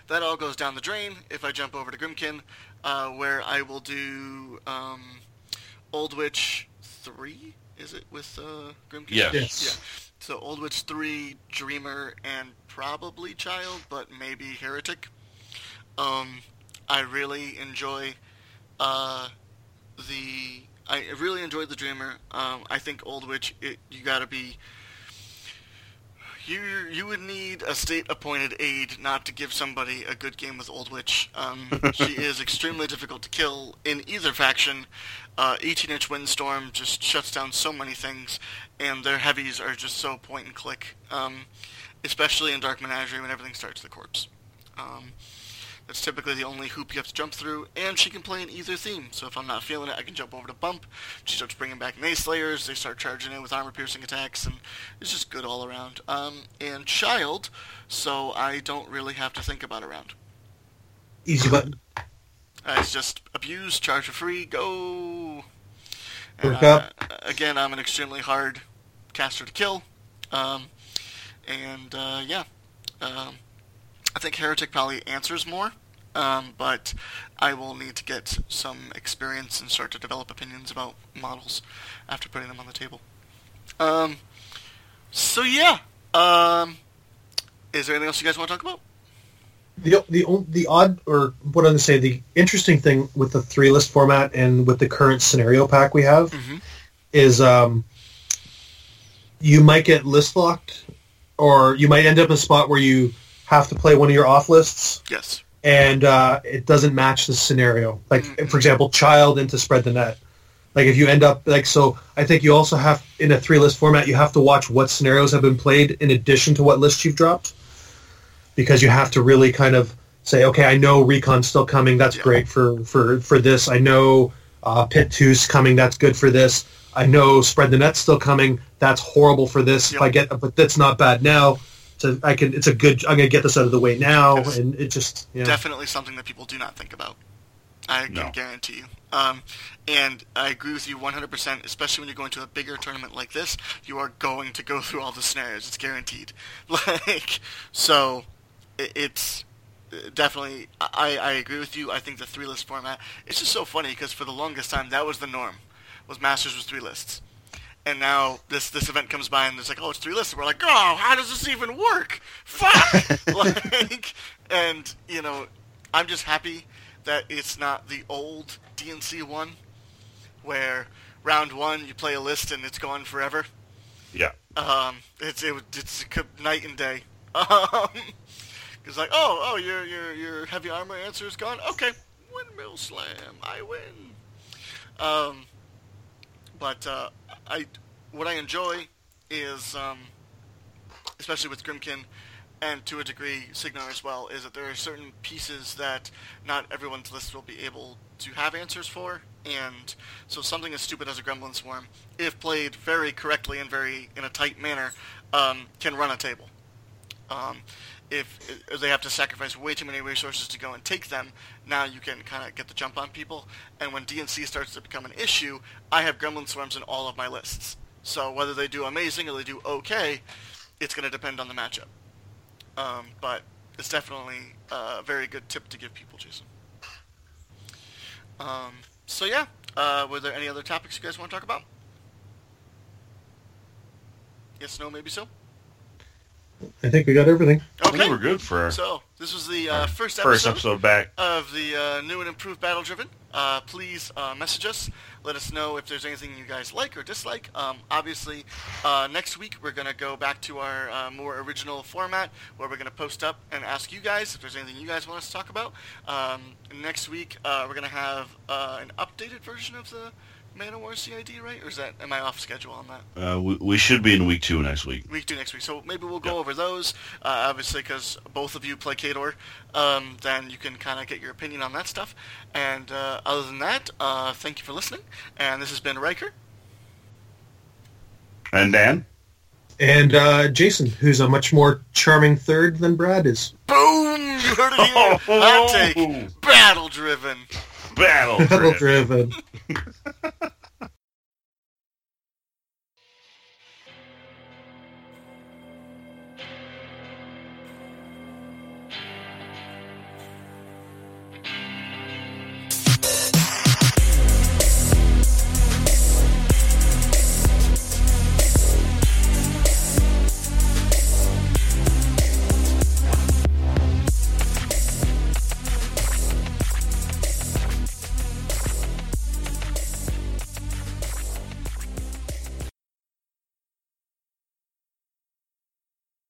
Speaker 1: that all goes down the drain if I jump over to Grymkin, uh, where I will do um, Old Witch 3, is it, with uh, Grymkin?
Speaker 2: Yes.
Speaker 3: Yes.
Speaker 1: Yeah. So Old Witch 3, Dreamer, and probably Child, but maybe Heretic. Um, I really enjoy uh, the... I really enjoyed the Dreamer. Um, I think Old Witch, it, you gotta be you you would need a state-appointed aide not to give somebody a good game with Old Witch. Um, (laughs) she is extremely difficult to kill in either faction. Uh, 18-inch Windstorm just shuts down so many things, and their heavies are just so point and click, um, especially in Dark Menagerie when everything starts to corpse. Um, that's typically the only hoop you have to jump through, and she can play in either theme. So if I'm not feeling it, I can jump over to Bump. She starts bringing back Maze Slayers. They start charging in with armor-piercing attacks, and it's just good all around. Um, and Child, so I don't really have to think about around.
Speaker 3: Easy button.
Speaker 1: Uh, it's just abuse, charge for free, go. And, uh, again, I'm an extremely hard caster to kill, um, and uh, yeah, um, I think Heretic probably answers more, um, but I will need to get some experience and start to develop opinions about models after putting them on the table. Um, so yeah, um, is there anything else you guys want to talk about?
Speaker 3: The the the odd or what I'm gonna say the interesting thing with the three list format and with the current scenario pack we have
Speaker 1: Mhm.
Speaker 3: is um, you might get list locked, or you might end up in a spot where you have to play one of your off lists
Speaker 1: Yes.
Speaker 3: and uh, it doesn't match the scenario. Like
Speaker 1: Mhm.
Speaker 3: for example, child into spread the net. Like if you end up like so, I think you also have in a three list format you have to watch what scenarios have been played in addition to what list you've dropped, because you have to really kind of say, okay, I know Recon's still coming. That's
Speaker 1: Yeah.
Speaker 3: great for for for this. I know uh, Pit Two's coming. That's good for this. I know Spread the Net's still coming. That's horrible for this. If I get, but that's not bad now. So I can. It's a good. I'm gonna get this out of the way now,
Speaker 1: Yes.
Speaker 3: and it just yeah.
Speaker 1: definitely something that people do not think about. I can
Speaker 2: No.
Speaker 1: guarantee you. Um, and I agree with you 100%, especially when you're going to a bigger tournament like this. You are going to go through all the scenarios. It's guaranteed. (laughs) Like, so it's uh, definitely. I, I agree with you. I think the three list format. It's just so funny because for the longest time that was the norm. Was Masters was three lists. And now this this event comes by and it's like, oh, it's three lists. And we're like, oh, how does this even work? Fuck! (laughs) like, and you know, I'm just happy that it's not the old DNC one, where round one you play a list and it's gone forever.
Speaker 2: Yeah.
Speaker 1: Um, it's it, it's night and day. (laughs) Um, it's like, oh, oh, your your your heavy armor answer is gone. Okay, windmill slam, I win. Um, but uh, I what I enjoy is um, especially with Grymkin and to a degree Cygnar as well, is that there are certain pieces that not everyone's list will be able to have answers for, and so something as stupid as a Gremlin Swarm, if played very correctly and very in a tight manner, um, can run a table. Um, if, if they have to sacrifice way too many resources to go and take them, now you can kind of get the jump on people. And when DNC starts to become an issue, I have Gremlin Swarms in all of my lists. So whether they do amazing or they do okay, it's going to depend on the matchup. Um, but it's definitely a very good tip to give people, Jason. Um, so yeah, uh, were there any other topics you guys want to talk about? Yes, no, maybe so.
Speaker 3: I think we got everything.
Speaker 2: I think
Speaker 1: Okay.
Speaker 2: we're good for
Speaker 1: So this was the uh, first episode,
Speaker 2: first episode back.
Speaker 1: of the uh, new and improved Battle Driven. Uh, please uh, message us. Let us know if there's anything you guys like or dislike. Um, obviously, uh, next week we're going to go back to our uh, more original format where we're going to post up and ask you guys if there's anything you guys want us to talk about. Um, next week uh, we're going to have uh, an updated version of the Man-O-War CID, right? Or is that am I off schedule on that?
Speaker 2: Uh, we, we should be in week two next week.
Speaker 1: week two next week. So maybe we'll go
Speaker 2: Yeah.
Speaker 1: over those. Uh, obviously, because both of you play Khador, um, then you can kind of get your opinion on that stuff. And uh, other than that, uh, thank you for listening. And this has been Riker.
Speaker 2: And Dan?
Speaker 3: And uh, Jason, who's a much more charming third than Brad is.
Speaker 1: Boom! You heard it here. (laughs) Hot take. Battle driven.
Speaker 2: Battle
Speaker 3: driven. (laughs)